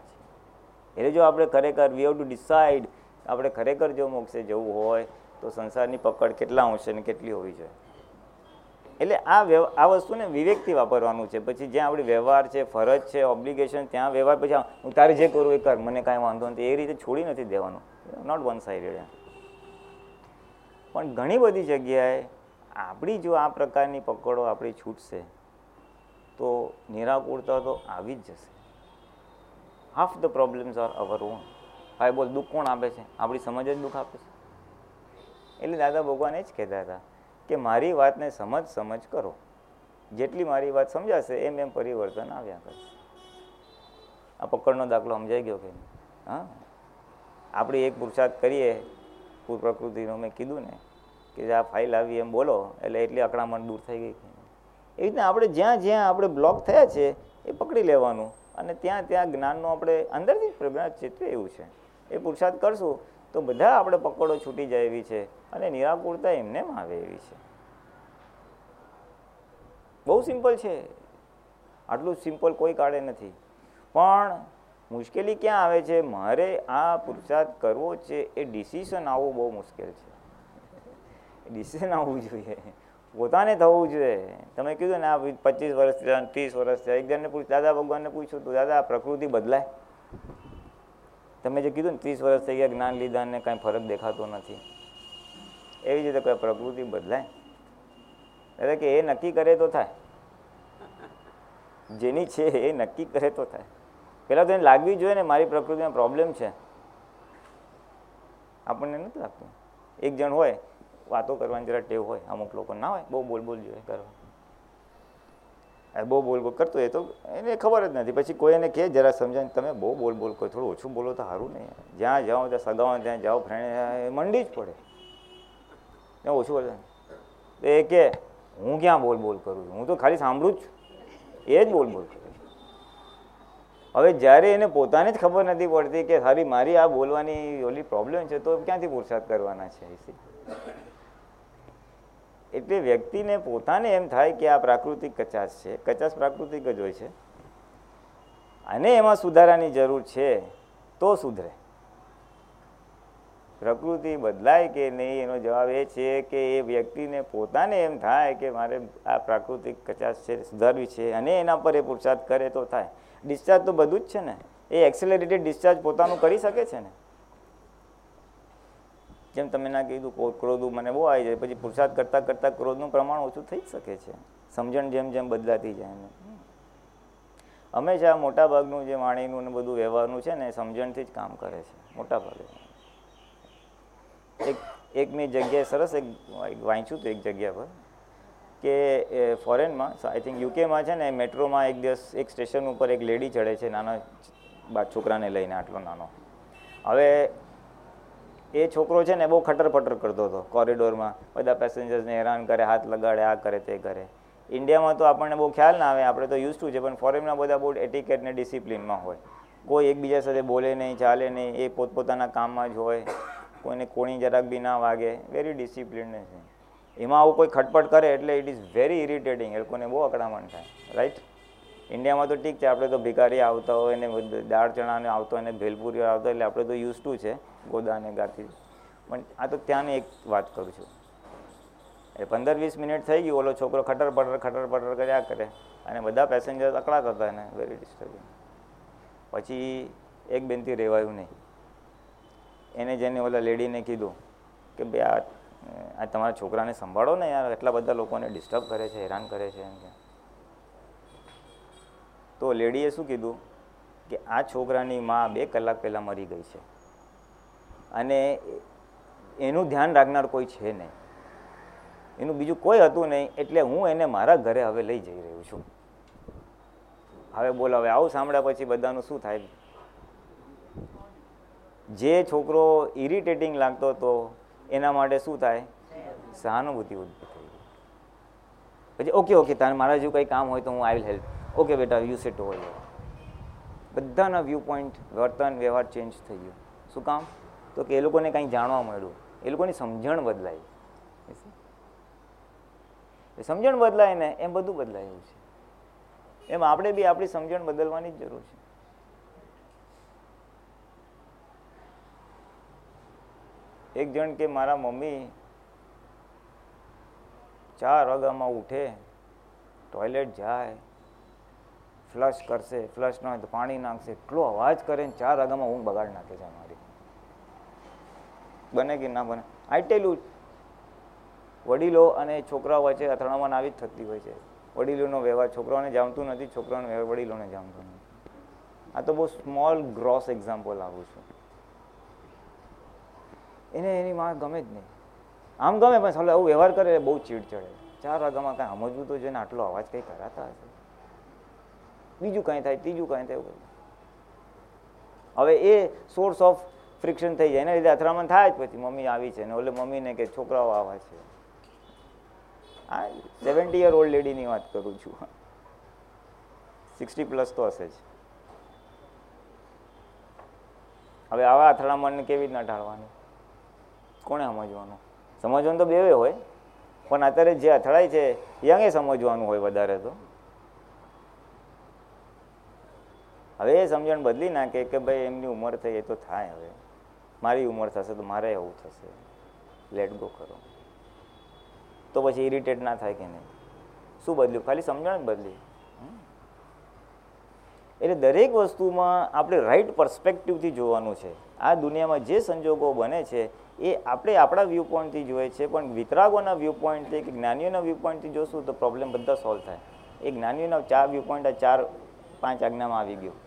એટલે જો આપણે ખરેખર વી હેવ ટુ ડિસાઇડ આપણે ખરેખર જો મોક્ષે જવું હોય તો સંસારની પકડ કેટલા અંશે ને કેટલી હોવી જોઈએ. એટલે આ આ વસ્તુને વિવેકથી વાપરવાનું છે. પછી જ્યાં આપણી વ્યવહાર છે, ફરજ છે ઓબ્લિગેશન ત્યાં વ્યવહાર પછી હું તારે જે કરું એ કર, મને કાંઈ વાંધો નથી. એ રીતે છોડી નથી દેવાનું. નોટ વન સાઇડેડ પણ ઘણી બધી જગ્યાએ આપણી જો આ પ્રકારની પકડો આપણી છૂટશે, તો નિરાકુરતા તો આવી જ જશે. Half the problems are our own ભાઈ બોલ, દુઃખ કોણ આપે છે? આપણી સમજ જ દુઃખ આપે છે. એટલે દાદા ભગવાન એ જ કહેતા હતા કે મારી વાતને સમજ સમજ કરો. જેટલી મારી વાત સમજાશે, એમ એમ પરિવર્તન આવ્યા કરશે. આ પકડનો દાખલો સમજાઈ ગયો કે હા. આપણે એક પુરુષાર્થ કરીએ, પૂર પ્રકૃતિનું મેં કીધું ને, કે આ ફાઇલ આવી એમ બોલો, એટલે એટલી અકળામણ દૂર થઈ ગઈ એવી રીતના આપણે જ્યાં જ્યાં આપણે બ્લોક થયા છે, એ પકડી લેવાનું. અને ત્યાં ત્યાં જ્ઞાનનો આપણે અંદરથી પ્રજ્ઞા ચિત્ર એવું છે. એ પુરુષાર્થ કરશું તો બધા આપણે પકડો છૂટી જાય એવી છે અને નિરાકુરતા એમને આવે એવી છે. બહુ સિમ્પલ છે. આટલું સિમ્પલ કોઈ કાળે નથી. પણ મુશ્કેલી ક્યાં આવે છે? મારે આ પુરુષાર્થ કરવો છે એ ડિસિશન આવવું બહુ મુશ્કેલ છે. ડિસિઝન આવવું જોઈએ. પોતાને થવું જોઈએ. તમે કીધું ને આ પચીસ વર્ષ થયા, ત્રીસ વર્ષ થયા. એક જણને દાદા ભગવાનને પૂછ્યું તો, દાદા પ્રકૃતિ બદલાય. તમે જે કીધું ને, ત્રીસ વર્ષ થઈ ગયા, જ્ઞાન લીધા ને કાંઈ ફરક દેખાતો નથી. એવી જ રીતે કોઈ પ્રકૃતિ બદલાય. એટલે કે એ નક્કી કરે તો થાય. જેની છે એ નક્કી કરે તો થાય. પહેલાં તો એને લાગવી જોઈએ ને, મારી પ્રકૃતિમાં પ્રોબ્લેમ છે. આપણને નથી લાગતું. એક જણ હોય, વાતો કરવાની જરા ટેવ હોય, અમુક લોકો ના હોય, બહુ બોલ બોલ જોઈએ કરવા. બહુ બોલ બોલ કરતો એ તો એને ખબર જ નથી. પછી કોઈ એને કહે, જરા સમજાય તમે બહુ બોલ બોલ કરો, થોડું ઓછું બોલો તો સારું નહીં જ્યાં જાઓ, ત્યાં સગાઓ ત્યાં જાઓ, ફ્રેન્ડ મંડી જ પડે. ત્યાં ઓછું બોલે. તો એ કે હું ક્યાં બોલ બોલ કરું છું? હું તો ખાલી સાંભળું જ એ જ બોલ બોલ કરું. હવે જ્યારે એને પોતાને જ ખબર નથી પડતી કે, સારી, મારી આ બોલવાની ઓલી પ્રોબ્લેમ છે, તો ક્યાંથી પુરસાદ કરવાના છે? એટલે વ્યક્તિને પોતાને એમ થાય કે આ પ્રાકૃતિક કચાશ છે. કચાશ પ્રાકૃતિક જ હોય છે. અને એમાં સુધારાની જરૂર છે તો સુધરે. પ્રકૃતિ બદલાય કે નહીં એનો જવાબ એ છે કે એ વ્યક્તિને પોતાને એમ થાય કે મારે આ પ્રાકૃતિક કચાશ છે સુધારવી છે અને એના પર એ પુરુષાર્થ કરે તો થાય. ડિસ્ચાર્જ તો બધું જ છે ને. એ એક્સેલરેટેડ ડિસ્ચાર્જ પોતાનું કરી શકે છે ને? જેમ તમે ના કીધું ક્રોધું મને બહુ આવી જાય. પછી પુરુષાર્થ કરતાં કરતાં ક્રોધનું પ્રમાણ ઓછું થઈ જ શકે છે. સમજણ જેમ જેમ બદલાતી જાય એમ. હંમેશા મોટાભાગનું જે વાણીનું ને બધું વ્યવહારનું છે ને સમજણથી જ કામ કરે છે. મોટાભાગે. એક એક મેં જગ્યાએ સરસ એક વાંચ્યું હતું એક જગ્યા પર કે ફોરેનમાં આઈ થિંક યુકેમાં છે ને મેટ્રોમાં એક દિવસ એક સ્ટેશન ઉપર એક લેડી ચડે છે નાના છોકરાને લઈને આટલો નાનો. હવે એ છોકરો છે ને બહુ ખટર પટર કરતો હતો કોરિડોરમાં બધા પેસેન્જર્સને હેરાન કરે, હાથ લગાડે, આ કરે, તે કરે. ઇન્ડિયામાં તો આપણને બહુ ખ્યાલ ના આવે, આપણે તો યુઝ ટુ છે, પણ ફોરેનમાં બધા બહુ એટિકેટ ને ડિસિપ્લિનમાં હોય. કોઈ એકબીજા સાથે બોલે નહીં, ચાલે નહીં, એ પોતપોતાના કામમાં જ હોય. કોઈને કોણી જરાક બી ના વાગે વેરી ડિસિપ્લિન છે. એમાં આવું કોઈ ખટપટ કરે એટલે ઇટ ઇઝ વેરી ઇરિટેટિંગ એ લોકોને બહુ અકળામણ થાય રાઈટ ઇન્ડિયામાં તો ઠીક છે, આપણે તો ભિખારી આવતા હોય ને, દાળ ચણાને આવતો હોય ને ભેલપુરી આવતો એટલે આપણે તો યુઝ ટુ છે. ગોદાને ગાથી પણ આ તો ત્યાંની એક વાત કરું છું. એટલે પંદર વીસ મિનિટ થઈ ગયું, ઓલો છોકરો ખટર પટર ખટર પટર કર્યા કરે. અને બધા પેસેન્જર અકળાતા હતા એને વેરી ડિસ્ટર્બિંગ પછી એક બેનથી રહેવાયું નહીં. એને જેને ઓલા લેડીને કીધું કે બે આ તમારા છોકરાને સંભાળો ને યાર, એટલા બધા લોકોને ડિસ્ટર્બ કરે છે, હેરાન કરે છે. એમ કે. તો લેડીએ શું કીધું કે આ છોકરાની માં બે કલાક પહેલાં મરી ગઈ છે. અને એનું ધ્યાન રાખનાર કોઈ છે નહીં. એનું બીજું કોઈ હતું નહીં, એટલે હું એને મારા ઘરે હવે લઈ જઈ રહ્યો છું. હવે બોલ, હવે આવું સાંભળ્યા પછી બધાનું શું થાય? જે છોકરો ઇરિટેટિંગ લાગતો હતો એના માટે શું થાય? સહાનુભૂતિ ઊભી થઈ પછી, ઓકે ઓકે, તારે મારા જેવું કંઈ કામ હોય તો હું આઈ વિલ હેલ્પ. ઓકે, બેટા યુ સેટ હોય બધાના વ્યૂ પોઈન્ટ વર્તન વ્યવહાર ચેન્જ થઈ ગયો. શું કામ? તો કે એ લોકોને કંઈ જાણવા મળ્યું. એ લોકોની સમજણ બદલાઈ. સમજણ બદલાય ને એમ બધું બદલાયું છે. એમ આપણે બી આપણી સમજણ બદલવાની જ જરૂર છે. એક જણ કે મારા મમ્મી ચાર વાગ્યામાં ઉઠે, ટોયલેટ જાય, ફ્લશ કરશે, ફ્લશ ન હોય તો પાણી નાખશે, એટલો અવાજ કરે ને ચાર વાગ્યામાં ઊંઘ બગાડી નાખે છે બને કે ના બને? આઈ ટેલું વડીલો અને છોકરાઓ વચ્ચે અથડામણ આવી જ થતી હોય છે. વડીલોનો વ્યવહાર છોકરાઓને જામતું નથી, છોકરાઓનો વડીલોને જામતું નથી. આ તો બહુ સ્મોલ, ગ્રોસ એક્ઝામ્પલ આવું છું. એને એની માં ગમે જ નહીં. આમ ગમે, પણ સાલો આવું વ્યવહાર કરે બહુ ચીડ ચડે. ચાર વાગ્યામાં કાંઈ સમજવું તો જોઈએ ને, આટલો અવાજ કંઈ કરાતા હશે? બીજું કાંઈ થાય, ત્રીજું કાંઈ થાય હવે એ સોર્સ ઓફ ફ્રિક્શન થઈ જાય. એના લીધે અથડામણ થાય જ પછી મમ્મી આવી છે ને ઓલે મમ્મીને કે છોકરાઓ આવા છે. આ સેવન્ટી યર ઓલ્ડ લેડીની વાત કરું છું. સિક્સટી પ્લસ તો હશે જ. હવે આવા અથડામણને કેવી રીતના ટાળવાની? કોણે સમજવાનું? સમજવાનું તો બેવે હોય. પણ અત્યારે જે અથડાય છે, યંગે સમજવાનું હોય વધારે તો. હવે એ સમજણ બદલી નાખે કે ભાઈ એમની ઉંમર થઈ એ તો થાય હવે. મારી ઉંમર થશે તો મારે એવું થશે. લેટ ગો કરો. તો પછી ઇરિટેટ ના થાય કે નહીં? શું બદલ્યું? ખાલી સમજણ બદલી. એટલે દરેક વસ્તુમાં આપણે રાઈટ પર્સ્પેક્ટિવથી જોવાનું છે. આ દુનિયામાં જે સંજોગો બને છે, એ આપણે આપણા વ્યૂ પોઈન્ટથી જોઈએ છે, પણ વિતરાગોના વ્યૂ પોઈન્ટથી કે જ્ઞાનીઓના વ્યૂ પોઈન્ટથી જોશું તો પ્રોબ્લેમ બધા સોલ્વ થાય. એ જ્ઞાનીઓના ચાર વ્યૂ પોઈન્ટ આ ચાર પાંચ આજ્ઞામાં આવી ગયું.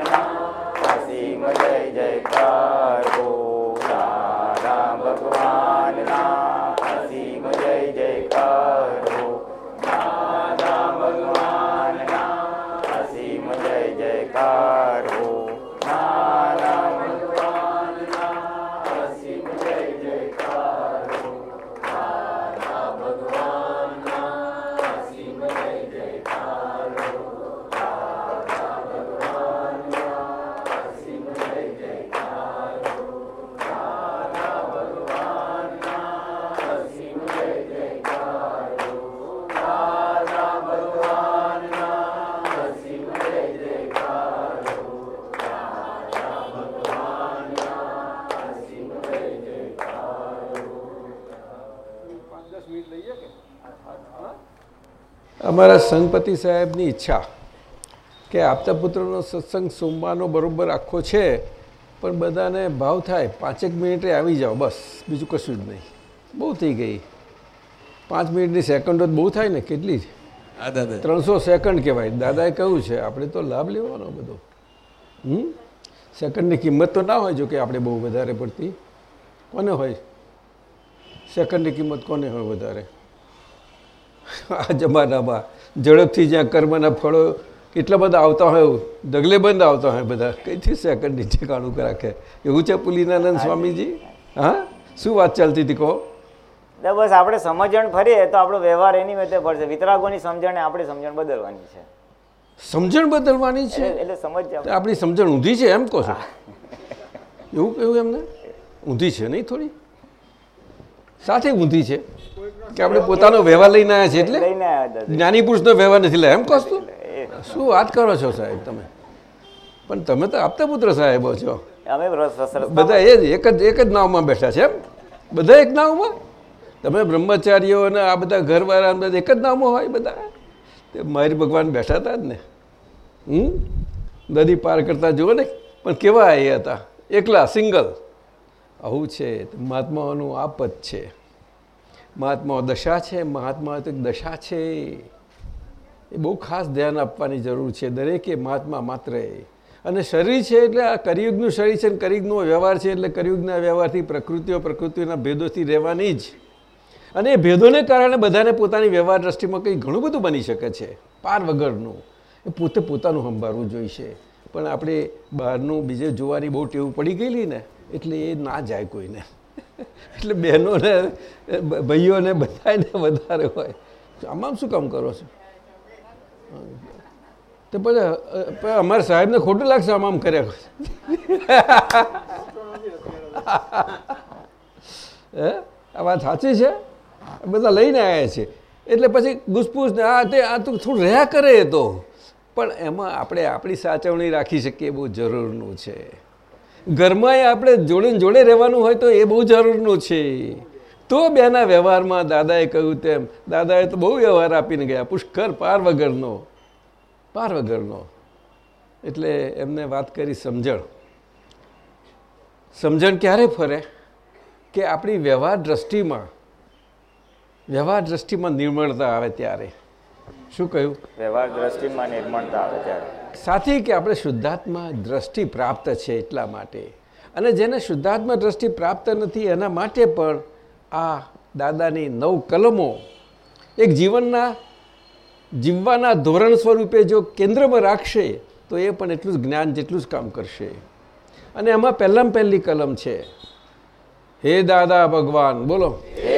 અમારા સંઘપતિ સાહેબની ઈચ્છા કે આપતા પુત્રનો સત્સંગ સોમવારનો બરોબર આખો છે પણ બધાને ભાવ થાય પાંચેક મિનિટે આવી જાઓ બસ બીજું કશું જ નહીં. બહુ થઈ ગઈ. પાંચ મિનિટની સેકન્ડો બહુ થાય ને કેટલી? જ દાદા. ત્રણસો સેકન્ડ કહેવાય. દાદાએ કહ્યું છે આપણે તો લાભ લેવાનો બધો. હમ? સેકન્ડની કિંમત તો ના હોય જો કે આપણે બહુ વધારે પડતી. કોને હોય? સેકન્ડની કિંમત કોને હોય વધારે? આ જમાનામાં. ઝડપથી જ્યાં કર્મના ફળો કેટલા બધા આવતા હોય ડગલે બંધ આવતા હોય બધા. કઈથી નીચે કાળું રાખે? એવું છે પુલિનાનંદ સ્વામીજી? હા? શું વાત ચાલતી હતી કહો? બસ આપણે સમજણ ફરીએ તો આપણો વ્યવહાર એની મેતે ફરશે. વિતરાગોની સમજણ આપણે સમજણ બદલવાની છે. સમજણ બદલવાની છે? એટલે એટલે સમજ આપણી. સમજણ ઊંધી છે એમ કહો છો? એવું કહ્યું એમને? ઊંધી છે નહીં થોડી? સાથે ઊંધી છે કે આપણે પોતાનો વ્યવહાર લઈને આવ્યા છે એટલે જ્ઞાની પુરુષનો વ્યવહાર નથી લાયા એમ કહો શું વાત કરો છો સાહેબ તમે? પણ તમે તો આપતા પુત્ર સાહેબો છો. બધા એ જ એક જ એક જ નાવમાં બેઠા છે એમ? બધા એક નાવમાં? તમે બ્રહ્મચારીઓ અને આ બધા ઘરવાળા બધા એક જ નાવમાં હોય બધા? તે મારી ભગવાન બેઠા હતા જ ને. હમ? નદી પાર કરતા જુઓ ને. પણ કેવા એ હતા? એકલા સિંગલ? આવું છે મહાત્માઓનું આપત છે. મહાત્માઓ દશા છે મહાત્મા તો દશા છે. એ બહુ ખાસ ધ્યાન આપવાની જરૂર છે દરેકે મહાત્મા માત્ર અને શરીર છે એટલે આ કરિયુગનું શરીર છે અને કરિયુગનો વ્યવહાર છે એટલે કરિયુગના વ્યવહારથી પ્રકૃતિઓ પ્રકૃતિના ભેદોથી રહેવાની જ. અને એ ભેદોને કારણે બધાને પોતાની વ્યવહાર દ્રષ્ટિમાં કંઈ ઘણું બધું બની શકે છે. પાર વગરનું. એ પોતે પોતાનું સંભાળવું જોઈશે. પણ આપણે બહારનું બીજે જોવાની બહુ ટેવ પડી ગયેલી ને એટલે એ ના જાય કોઈને. એટલે બહેનોને, ભાઈઓને બધાને વધારે હોય. આમાં શું કામ કરો છો? તો પછી અમારા સાહેબને ખોટું લાગશે આમ કર્યા હે? આ વાત સાચી છે? બધા લઈને આવ્યા છે. એટલે પછી ઘૂસપૂસ ને આ તે, આ તો થોડું રહ્યા કરે તો. પણ એમાં આપણે આપણી સાચવણી રાખી શકીએ બહુ જરૂરનું છે. ઘરમાં આપણે જોડે જોડે રહેવાનું હોય તો એ બહુ જરૂરનું છે. તો બેના વ્યવહારમાં દાદાએ કહ્યું તેમ, દાદાએ તો બહુ વ્યવહાર આપીને ગયા, પુષ્કર પાર વગરનો પાર વગરનો. એટલે એમને વાત કરી સમજણ. સમજણ ક્યારે ફરે? કે આપણી વ્યવહાર દ્રષ્ટિમાં વ્યવહાર દ્રષ્ટિમાં નિર્મળતા આવે ત્યારે. શું કહ્યું? વ્યવહાર દ્રષ્ટિમાં નિર્મળતા આવે ત્યારે. સાથી કે આપણે શુદ્ધાત્મા દ્રષ્ટિ પ્રાપ્ત છે એટલા માટે? અને જેને શુદ્ધાત્મા દ્રષ્ટિ પ્રાપ્ત નથી, એના માટે પણ આ દાદાની નવ કલમો એક જીવનના, જીવવાના ધોરણ સ્વરૂપે જો કેન્દ્રમાં રાખશે, તો એ પણ એટલું જ જ્ઞાન જેટલું જ કામ કરશે. અને એમાં પહેલામાં પહેલી કલમ છે. હે દાદા ભગવાન, બોલો. હે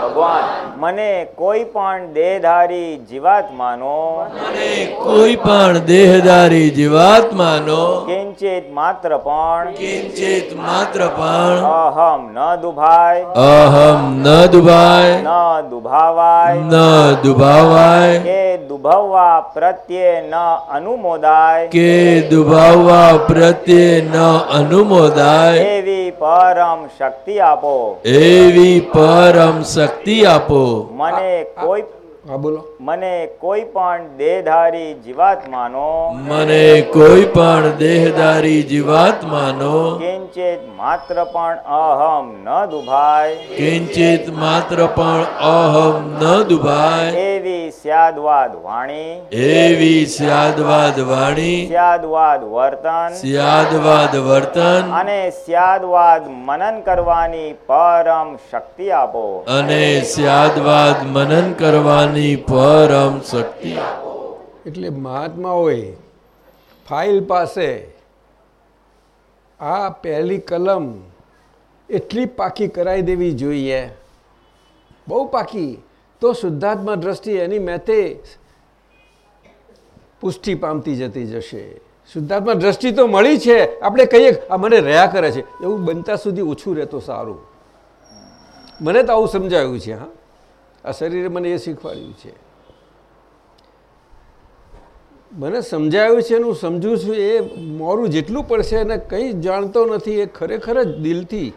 ભગવાન મને કોઈ પણ દેહધારી જીવાત્માનો મને કોઈ પણ દેહધારી જીવાત્માનો કિંચિત માત્ર પણ કિંચિત માત્ર પણ અહમ ન દુભાય અહમ ન દુભાય ન દુભાવાય ન દુભાવાય કે દુભવવા પ્રત્યે ન અનુમોદાય કે દુભાવવા પ્રત્યે ન અનુમોદાય એવી પરમ શક્તિ આપો. એવી પરમ શક્તિ આપો. મને કોઈ હા બોલો. મને કોઈ પણ દેહધારી જીવાત્માનો મને કોઈ પણ દેહધારી જીવાત્માનો કિંચિત માત્ર પણ અહમ ન દુભાય. કિંચિત માત્ર પણ અહમ ન દુભાય. એવી સ્યાદવાદ વાણી. એવી સ્યાદવાદ વાણી. સ્યાદવાદ વર્તન. સ્યાદવાદ વર્તન. અને સ્યાદવાદ મનન કરવાની પરમ શક્તિ આપો. અને સ્યાદવાદ મનન કરવાની પરમ શક્તિ. એટલે મહાત્માઓએ ફાઇલ પાસે આ પહેલી કલમ એટલી પાકી કરાવી દેવી જોઈએ. બહુ પાકી. તો શુદ્ધાત્મા દ્રષ્ટિ એની મેતે પુષ્ટિ પામતી જતી જશે. શુદ્ધાત્મા દ્રષ્ટિ તો મળી છે. આપણે કહીએ, આ મને રહ્યા કરે છે. એવું બનતા સુધી ઓછું રહેતો સારું. મને તો આવું સમજાયું છે, હા. આ શરીરે મને એ શીખવાડ્યું છે. મને સમજાયું છે હું સમજું છું એ મોરું જેટલું પડશે અને કંઈ જાણતો નથી એ ખરેખર જ દિલથી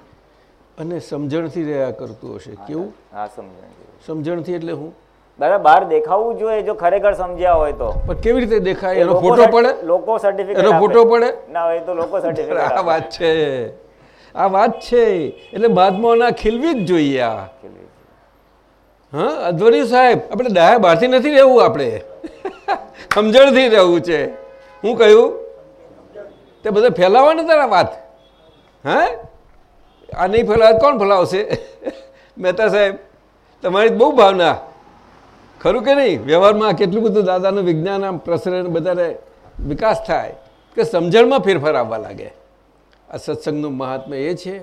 અને સમજણથી રહ્યા કરતું હશે. કેવું? હા સમજણ સમજણથી એટલે હું? દાદા બહાર દેખાવું જોઈએ જો ખરેખર સમજ્યા હોય તો. પણ કેવી રીતે દેખાય? એનો ફોટો પડે? લોકો સર્ટિફિકેટ એનો ફોટો પડે? ના હોય તો લોકો આ વાત છે. આ વાત છે. એટલે મહાત્માઓના ખીલવી જ જોઈએ આ. હા અધ્વની સાહેબ, આપણે ડાયા બહારથી નથી રહેવું આપણે. સમજણથી રહેવું છે. હું કહ્યું? તે બધા ફેલાવા ને તારા વાત? હા? આ નહીં ફેલાવે કોણ ફેલાવશે? મહેતા સાહેબ, તમારી બહુ ભાવના. ખરું કે નહીં? વ્યવહારમાં કેટલું બધું દાદાનું વિજ્ઞાન આમ પ્રસરણ બધાને વિકાસ થાય કે સમજણમાં ફેરફાર આવવા લાગે. આ સત્સંગનું મહાત્મ્ય એ છે.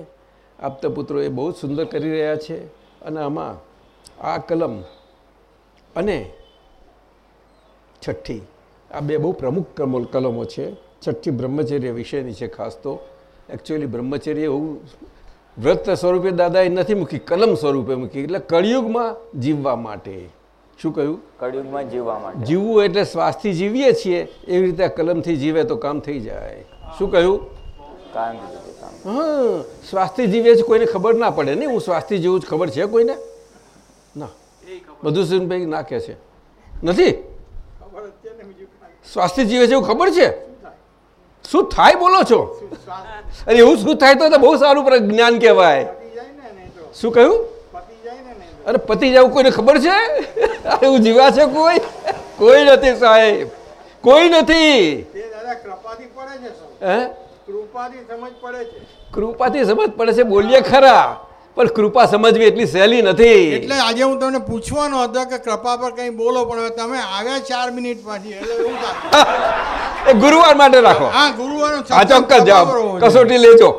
આપતા પુત્રો એ બહુ સુંદર કરી રહ્યા છે. અને આમાં આ કલમ અને છઠ્ઠી. આ બે બહુ પ્રમુખ કલમો કલમો છે. છઠ્ઠી બ્રહ્મચર્ય વિષયની છે ખાસ તો. એકચ્યુઅલી બ્રહ્મચર્ય એવું વ્રત સ્વરૂપે દાદાએ નથી મૂકી કલમ સ્વરૂપે મૂકી. એટલે કળિયુગમાં જીવવા માટે. શું કહ્યું? કળિયુગમાં જીવવા માટે. જીવવું એટલે શ્વાસથી જીવીએ છીએ. એવી રીતે આ કલમથી જીવે તો કામ થઈ જાય. શું કહ્યું? હા શ્વાસથી જીવે છીએ કોઈને ખબર ના પડે ને. હું શ્વાસથી જીવું જ ખબર છે કોઈને? બધું સુનભાઈ નાખે છે. નથી? સ્વાસ્થ્ય જીવે છે એવું ખબર છે? શું થાય? બોલો છો? અરે એવું શું થાય તો બહુ સારું જ્ઞાન કહેવાય. શું કહ્યું? અરે પતિ જવું કોઈને ખબર છે? એવું જીવા છે કોઈ? કોઈ નથી સાહેબ. કોઈ નથી. કૃપાથી સમજ પડે છે બોલીએ ખરા. પણ કૃપા સમજવી એટલી સહેલી નથી. એટલે આજે હું તમને પૂછવાનો હતો કે કૃપા પર કંઈ બોલો પણ તમે આવ્યા ચાર મિનિટ પછી એટલે એ ગુરુવાર માટે રાખો. હા ગુરુવાર હા ચોક્કસ જોઈએ. કસોટી લેજો.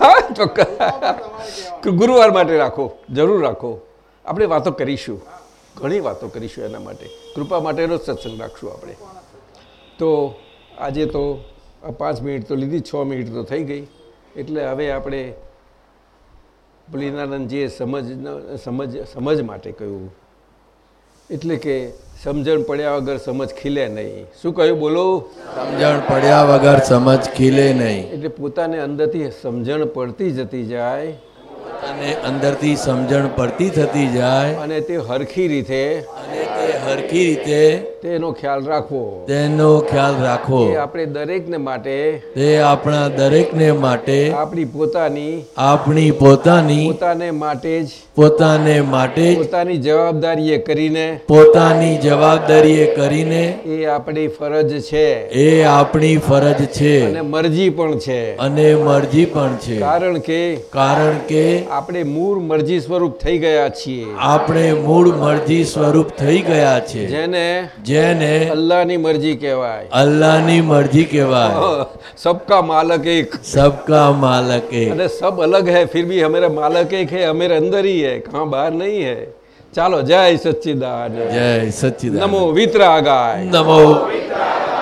હા. ચોક્કસ. ગુરુવાર માટે રાખો. જરૂર રાખો. આપણે વાતો કરીશું. ઘણી વાતો કરીશું એના માટે. કૃપા માટેનો સત્સંગ રાખશું આપણે. તો આજે તો પાંચ મિનિટ તો લીધી છ મિનિટ તો થઈ ગઈ. એટલે હવે આપણે ભલીનાનંદજીએ સમજ સમજ સમજ માટે કહ્યું. એટલે કે સમજણ પડ્યા વગર સમજ ખીલે નહીં. શું કહ્યું બોલો? સમજણ પડ્યા વગર સમજ ખીલે નહીં. એટલે પોતાને અંદરથી સમજણ પડતી જતી જાય. અને અંદરથી સમજણ પડતી થતી જાય અને તે હરખી રીતે અને તે હરખી રીતે તેનો ખ્યાલ રાખવો. તેનો ખ્યાલ રાખવો. આપણે દરેકને માટે તે આપણા દરેકને માટે આપણી પોતાની આપણી પોતાની પોતાને માટે જ પોતાને માટે પોતાની જવાબદારીએ કરીને પોતાની જવાબદારીએ કરીને એ આપણી ફરજ છે. એ આપણી ફરજ છે. અને મરજી પણ છે. અને મરજી પણ છે. કારણ કે કારણ કે આપણે મૂળ મરજી સ્વરૂપ થઈ ગયા છીએ આપણે મૂળ મરજી સ્વરૂપ થઈ ગયા છે જેને જેને અલ્લાહની મરજી કહેવાય અલ્લાહની મરજી કહેવાય સબકા માલક એક सबका मालक एक અને સબ અલગ है फिर भी हमारा मालक एक है हमारे अंदर ही है कहाँ बाहर नहीं है ચાલો જય સચ્ચિદાન जय सच्चिदानंद નમો વિતરાગાય नमो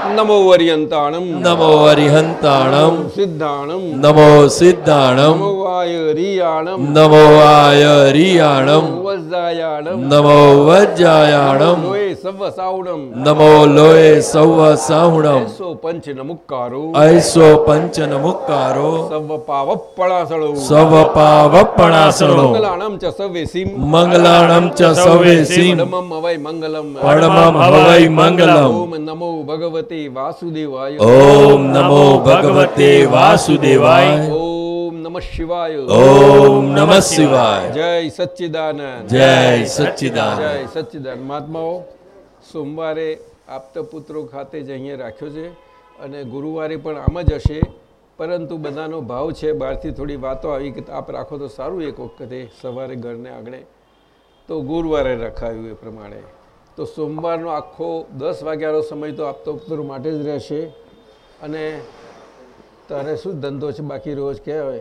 નમો વરિયંતાણમ નમો વરિહંતાણમ સિદ્ધાણમ નમો સિદ્ધાણમ નમો વાયરિયાણમ નમો વાયરિયાણમ વજ્જાયાણમ નમો વજ્જાયાણમ સવ સાવણમ નમો લોય સવ સાહુણમ એસો પંચ નમુક્કારો ઐસો પંચ નમુક્કારો સવ પાવપળાસળો સવ પાવપણાસણો મંગલાણમ ચ સવેસીમ મંગલાણમ ચ સવેસીમ પરમમ હવૈ મંગલમ. પરમમ હવૈ મંગલમ. ઓમ નમો ભગવતે વાસુદેવાય. ઓમ નમો ભગવતે વાસુદેવાય. ઓમ નમઃ શિવાય. ઓમ નમઃ શિવાય. જય સચ્ચિદાનંદ. જય સચ્ચિદાનંદ. જય સચ્ચિદાનંદ. મહાત્માઓ સોમવારે આપતા પુત્રો ખાતે જ અહીંયા રાખ્યો છે અને ગુરુવારે પણ આમ જ હશે. પરંતુ બધાનો ભાવ છે, બહારથી થોડી વાતો આવી કે આપ રાખો તો સારું એક વખતે સવારે ઘરને આંગણે. તો ગુરુવારે રખાયું એ પ્રમાણે. તો સોમવારનો આખો દસ વાગ્યાનો સમય તો આપતો પુત્રો માટે જ રહેશે. અને તારે શું ધંધો છે, બાકી રોજ કહેવાય?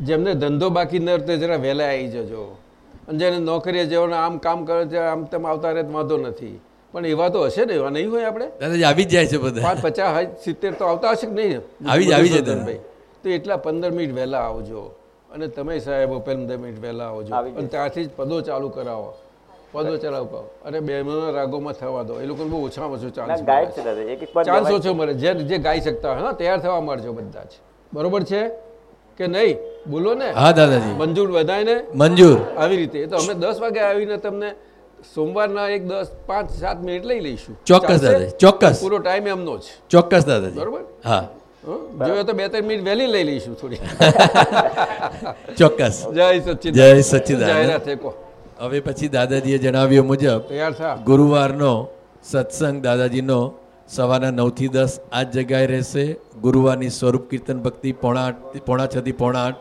જેમને ધંધો બાકી ન જરા વહેલા આવી જજો. અને જેને નોકરીએ જવાનું આમ કામ કરે છે આમ તેમ આવતા રહે વાંધો નથી. પણ એવા તો હશે ને એવા નહીં હોય આપણે? દાદાજી આવી જ જાય છે બધા. પાંચ પચાસ સિત્તેર તો આવતા હશે કે નહીં? આવી જ- આવી જાય ભાઈ તો એટલા પંદર મિનિટ વહેલા આવજો. અને તમે સાહેબો પંદર મિનિટ વહેલા આવજો. આવી અને ત્યાંથી જ પદો ચાલુ કરાવો. પદો ચલાવ કરો અને બહેનોના રાગોમાં થવા દો. એ લોકોને બહુ ઓછામાં ઓછો ચાન્સ છે દાદા. એક એક પદ ચાન્સ ઓછો મળે જે જે ગાઈ શકતા હોય હા તૈયાર થવા મળજો બધા જ. બરોબર છે? કે નહીં? બોલો ને. હા દાદાજી. મંજૂર બધાને મંજૂર. આવી રીતે. એ તો અમે દસ વાગે આવીને તમને સોમવારના એક દસ પાંચ સાત મિનિટ લઈ લઈશું. ચોક્કસ દાદા ચોક્કસ. પૂરો ટાઈમ એમનો જ. ચોક્કસ દાદાજી. બરોબર? હા. જોયો તો બે ત્રણ મિનિટ વહેલી લઈ લઈશું થોડી. ચોક્કસ. જય સચ્ચિદાનંદ જય સચ્ચિદાનંદ. જાહેરાત હવે પછી દાદાજીએ જણાવ્યું મુજબ ગુરુવારનો સત્સંગ દાદાજીનો સવારના નવથી દસ આ જ જગ્યાએ રહેશે. ગુરુવારની સ્વરૂપ કીર્તન ભક્તિ પોણા પોણા છથી પોણા આઠ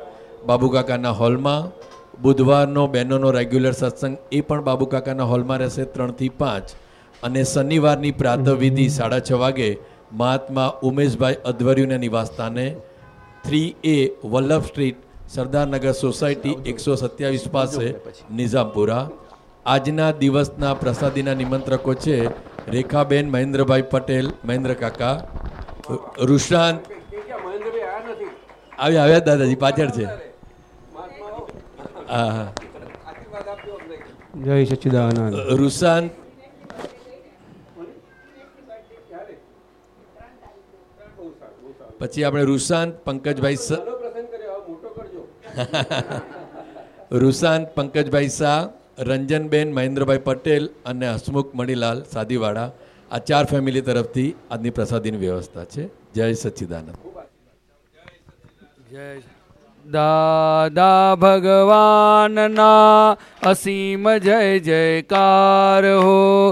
બાબુકાકાના હોલમાં. બુધવારનો બહેનોનો રેગ્યુલર સત્સંગ એ પણ બાબુકાકાના હોલમાં રહેશે ત્રણથી પાંચ. અને શનિવારની પ્રાતઃવિધિ સાડા છ વાગે મહાત્મા ઉમેશભાઈ અધ્વર્યુના નિવાસસ્થાને three A Vallabh street, Sardarnagar society એકસો સત્યાવીસ પાસે, નિઝામપુરા. આજના દિવસના પ્રસાદીના નિમંત્રકો છે રેખાબેન મહેન્દ્રભાઈ પટેલ મહેન્દ્ર કાકા રુશાંત આવ્યા આવ્યા દાદાજી પાછળ છે. હા હા. જય સચિદાનંદ. રુશાંત પછી આપણે રુશાંત પંકજભાઈ રુશાંત પંકજભાઈ શાહ રંજનબેન, મહેન્દ્રભાઈ પટેલ અને હસમુખ મણીલાલ સાદીવાડા આ ચાર ફેમિલી તરફથી આજની પ્રસાદીની વ્યવસ્થા છે. જય સચ્ચિદાનંદ. દાદા ભગવાનના અસીમ જય જયકાર હો.